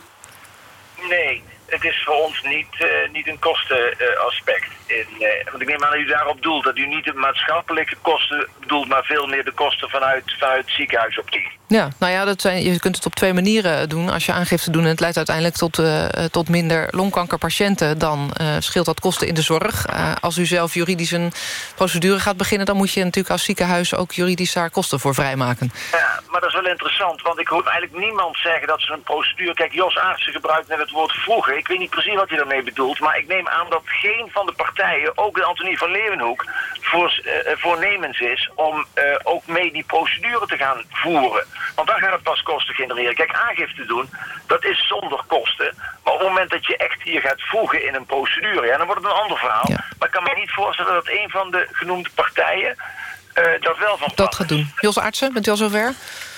Nee, het is voor ons niet, eh, niet een kostenaspect. Eh, want ik neem aan dat u daarop doelt. Dat u niet de maatschappelijke kosten bedoelt... maar veel meer de kosten vanuit, vanuit ziekenhuisoptiek. Ja, nou ja, dat zijn, je kunt het op twee manieren doen. Als je aangifte doet en het leidt uiteindelijk tot, eh, eh, tot minder longkankerpatiënten... dan scheelt dat kosten in de zorg. Als u zelf juridisch een procedure gaat beginnen... dan moet je natuurlijk als ziekenhuis ook juridisch daar kosten voor vrijmaken. Ja, maar dat is wel interessant, want ik hoor eigenlijk niemand zeggen dat ze een procedure... Kijk, Jos Aartsen gebruikt net het woord vroegen. Ik weet niet precies wat hij daarmee bedoelt... maar ik neem aan dat geen van de partijen, ook de Antonie van Leeuwenhoek... Voor, eh, eh, voornemens is om eh, ook mee die procedure te gaan voeren. Want dan gaat het pas kosten genereren. Kijk, aangifte doen, dat is zonder kosten. Maar op het moment dat je echt hier gaat voegen in een procedure... Ja, dan wordt het een ander verhaal. Maar ik kan me niet voorstellen dat een van de genoemde partijen... eh, dat wel van Dat gaat doen. Jos Artsen, bent u al zover?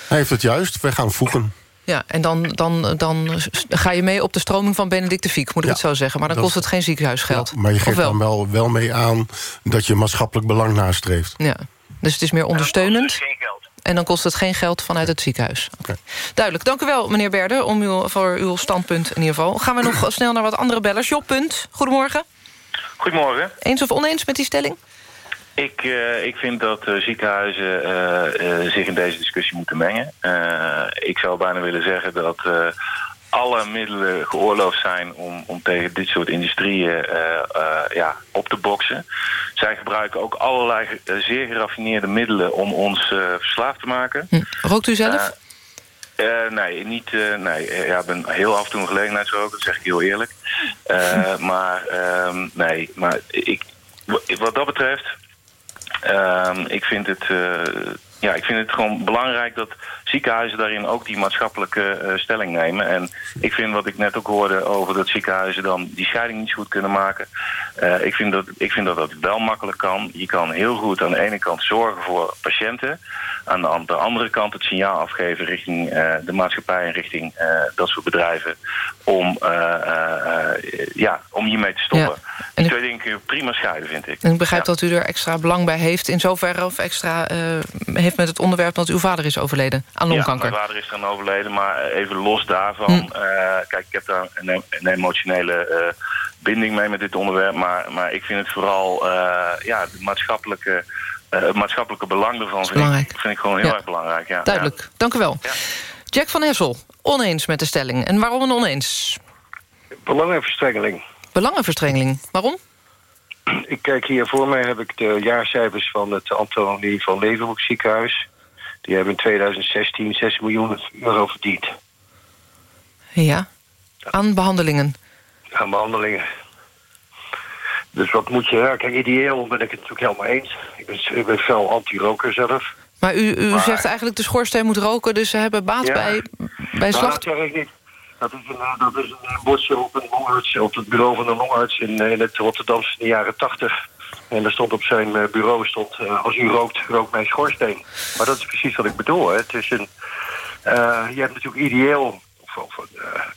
Hij heeft het juist, wij gaan voegen. Ja, en dan, dan, dan ga je mee op de stroming van Benedict de Fiek, moet ik Ja, het zo zeggen. Maar dan kost het geen ziekenhuisgeld. Maar je geeft wel? dan wel, wel mee aan dat je maatschappelijk belang nastreeft. Ja, dus het is meer ondersteunend. En dan kost het geen geld vanuit het ziekenhuis. Duidelijk. Dank u wel, meneer Berder, om uw, voor uw standpunt in ieder geval. Gaan we nog <clears throat> snel naar wat andere bellers. Job, punt. Goedemorgen. Goedemorgen. Eens of oneens met die stelling? Ik, eh, ik vind dat eh, ziekenhuizen eh, zich in deze discussie moeten mengen. Ik zou bijna willen zeggen dat alle middelen geoorloofd zijn om, om tegen dit soort industrieën ja, op te boksen. Zij gebruiken ook allerlei zeer geraffineerde middelen om ons verslaafd te maken. Hm. Rookt u zelf? Nee, niet, eh, nee. Ja, ik ben heel af en toe een gelegenheidsroker, dat zeg ik heel eerlijk. Eh, maar ehm, nee, maar ik, wat dat betreft, ik vind het, eh, ja, ik vind het gewoon belangrijk dat ziekenhuizen daarin ook die maatschappelijke eh, stelling nemen. En ik vind wat ik net ook hoorde over dat ziekenhuizen dan die scheiding niet zo goed kunnen maken. Eh, ik, vind dat, ik vind dat dat wel makkelijk kan. Je kan heel goed aan de ene kant zorgen voor patiënten. Aan de, aan de andere kant het signaal afgeven richting eh, de maatschappij en richting dat soort bedrijven. Om, ja, om hiermee te stoppen. Die twee dingen kun je prima scheiden, vind ik. En ik begrijp dat u er extra belang bij heeft... in zoverre of extra heeft met het onderwerp... dat uw vader is overleden aan longkanker. Ja, mijn vader is dan overleden, maar even los daarvan. Hm. eh, kijk, ik heb daar een, een emotionele eh, binding mee met dit onderwerp. Maar, maar ik vind het vooral eh, ja, de maatschappelijke, eh, het maatschappelijke belang ervan vind belangrijk. ik, vind ik gewoon heel Ja. erg belangrijk. Ja. Duidelijk, dank u wel. Jack van Hessel, oneens met de stelling. En waarom een oneens? Belangenverstrengeling. Belangenverstrengeling. Waarom? Ik kijk hier voor mij heb ik de jaarcijfers van het Antonie van Leeuwenhoek ziekenhuis. Die hebben in 2016 6 miljoen euro verdiend Ja, aan behandelingen. aan behandelingen. Dus wat moet je... Ja, kijk, ideeel ben ik het natuurlijk helemaal eens. Ik ben, ik ben fel anti-roker zelf. Maar u, u Maar- zegt eigenlijk de schoorsteen moet roken... dus ze hebben baat Ja. bij, bij Nou, slacht... dat zeg ik niet. Dat is een, eh, dat is een eh, bordje op een longarts, op het bureau van een longarts in, eh, in het Rotterdamse in de jaren tachtig. En er stond op zijn eh, bureau, stond, eh, als u rookt, rook mijn schoorsteen. Maar dat is precies wat ik bedoel. Hè. Het is een, eh, je hebt natuurlijk ideeel, of, of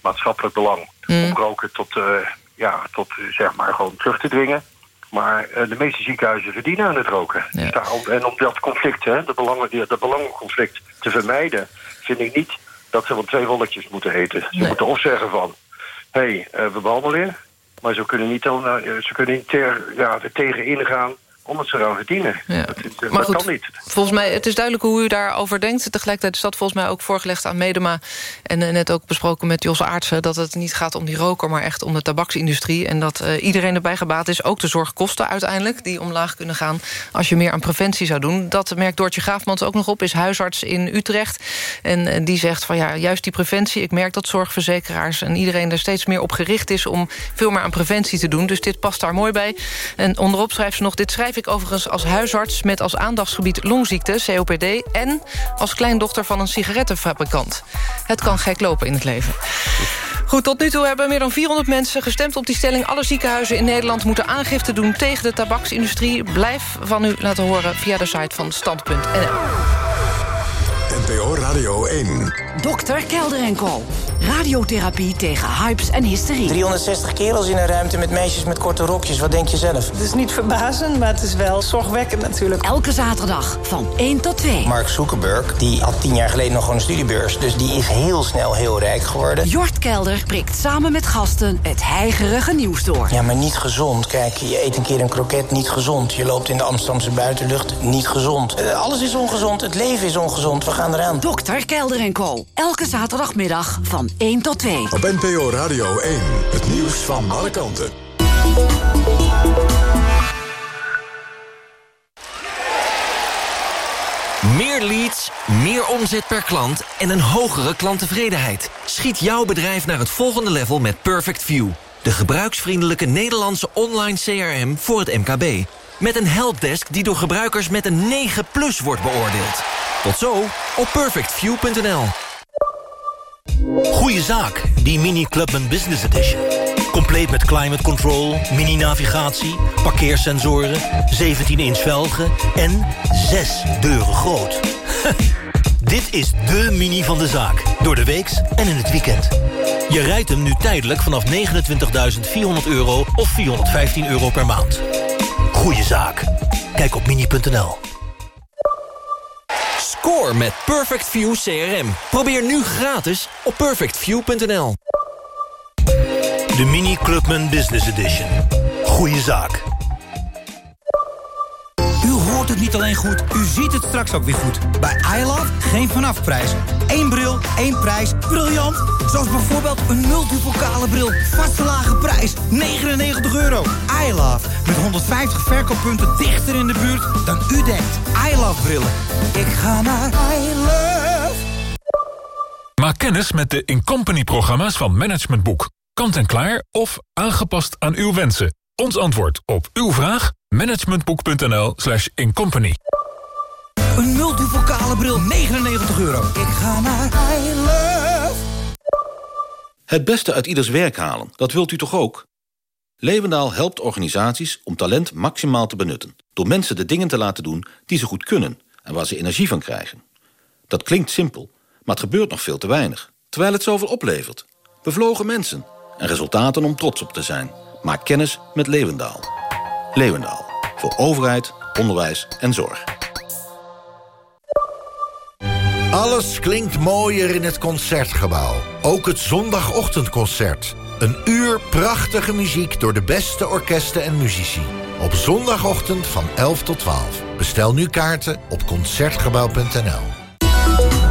maatschappelijk belang, om roken tot, ja, tot zeg maar gewoon terug te dwingen. Maar de meeste ziekenhuizen verdienen aan het roken. Dus en om dat conflict, hè, de belangen, die- dat belangenconflict te vermijden, vind ik niet dat ze wel twee rolletjes moeten eten. Ze moeten of zeggen van, hé, hey, we behandelen je, maar ze kunnen niet, dan, eh, ze kunnen niet ter, ja, er tegen ingaan omdat ze eraan verdienen. Dat, is- Maar dat goed, kan niet. Volgens mij, het is duidelijk hoe u daarover denkt. Tegelijkertijd is dat volgens mij ook voorgelegd aan Medema... en eh, net ook besproken met Jos Aartsen... dat het niet gaat om die roker, maar echt om de tabaksindustrie... en dat eh, iedereen erbij gebaat is, ook de zorgkosten uiteindelijk... die omlaag kunnen gaan als je meer aan preventie zou doen. Dat merkt Doortje Graafmans ook nog op, is huisarts in Utrecht. En eh, die zegt van ja, juist die preventie... ik merk dat zorgverzekeraars en iedereen er steeds meer op gericht is... om veel meer aan preventie te doen. Dus dit past daar mooi bij. En onderop schrijft ze nog... dit schrijf ik overigens als huisarts met als aandachtsgebied longziekte, COPD... en als kleindochter van een sigarettenfabrikant. Het kan gek lopen in het leven. Goed, tot nu toe hebben meer dan 400 mensen gestemd op die stelling. Alle ziekenhuizen in Nederland moeten aangifte doen tegen de tabaksindustrie. Blijf van u laten horen via de site van Stand.nl. NPO Radio 1. Dokter Kelder en Co. Radiotherapie tegen hypes en hysterie. 360 kerels in een ruimte met meisjes met korte rokjes. Wat denk je zelf? Het is niet verbazend, maar het is wel zorgwekkend natuurlijk. Elke zaterdag van 1 tot 2. Mark Zuckerberg, die had tien jaar geleden nog gewoon een studiebeurs. Dus die is heel snel heel rijk geworden. Jort Kelder prikt samen met gasten het heigerige nieuws door. Ja, maar niet gezond. Kijk, je eet een keer een kroket, niet gezond. Je loopt in de Amsterdamse buitenlucht, niet gezond. Eh, alles is ongezond, het leven is ongezond. We gaan eraan. Dokter Kelder en Co. Elke zaterdagmiddag van 1 tot 2. Op NPO Radio 1. Het nieuws van alle kanten. Meer leads, meer omzet per klant en een hogere klanttevredenheid. Schiet jouw bedrijf naar het volgende level met Perfect View. De gebruiksvriendelijke Nederlandse online CRM voor het MKB. Met een helpdesk die door gebruikers met een 9 plus wordt beoordeeld. Tot zo op perfectview.nl. Goeie zaak, die Mini Clubman Business Edition. Compleet met climate control, mini-navigatie, parkeersensoren, 17-inch velgen en 6 deuren groot. <laughs> Dit is de Mini van de zaak, door de weeks en in het weekend. Je rijdt hem nu tijdelijk vanaf 29.400 euro of 415 euro per maand. Goeie zaak. Kijk op mini.nl. Score met Perfect View CRM. Probeer nu gratis op perfectview.nl. De Mini Clubman Business Edition. Goeie zaak. Hoort het niet alleen goed, u ziet het straks ook weer goed. Bij iLove geen vanafprijs. Eén bril, één prijs. Briljant! Zoals bijvoorbeeld een multipokale bril. Vaste lage prijs, 99 euro. iLove, met 150 verkooppunten dichter in de buurt dan u denkt. iLove brillen. Ik ga naar iLove. Maak kennis met de Incompany-programma's van Management Boek. Kant-en-klaar of aangepast aan uw wensen. Ons antwoord op uw vraag? managementboek.nl slash incompany. Een multipokale bril, 99 euro. Ik ga naar I Love. Het beste uit ieders werk halen, dat wilt u toch ook? Leeuwendaal helpt organisaties om talent maximaal te benutten... door mensen de dingen te laten doen die ze goed kunnen... en waar ze energie van krijgen. Dat klinkt simpel, maar het gebeurt nog veel te weinig. Terwijl het zoveel oplevert. Bevlogen mensen en resultaten om trots op te zijn. Maak kennis met Leeuwendaal. Leeuwendaal. Voor overheid, onderwijs en zorg. Alles klinkt mooier in het Concertgebouw. Ook het zondagochtendconcert. Een uur prachtige muziek door de beste orkesten en muzici. Op zondagochtend van 11 tot 12. Bestel nu kaarten op Concertgebouw.nl.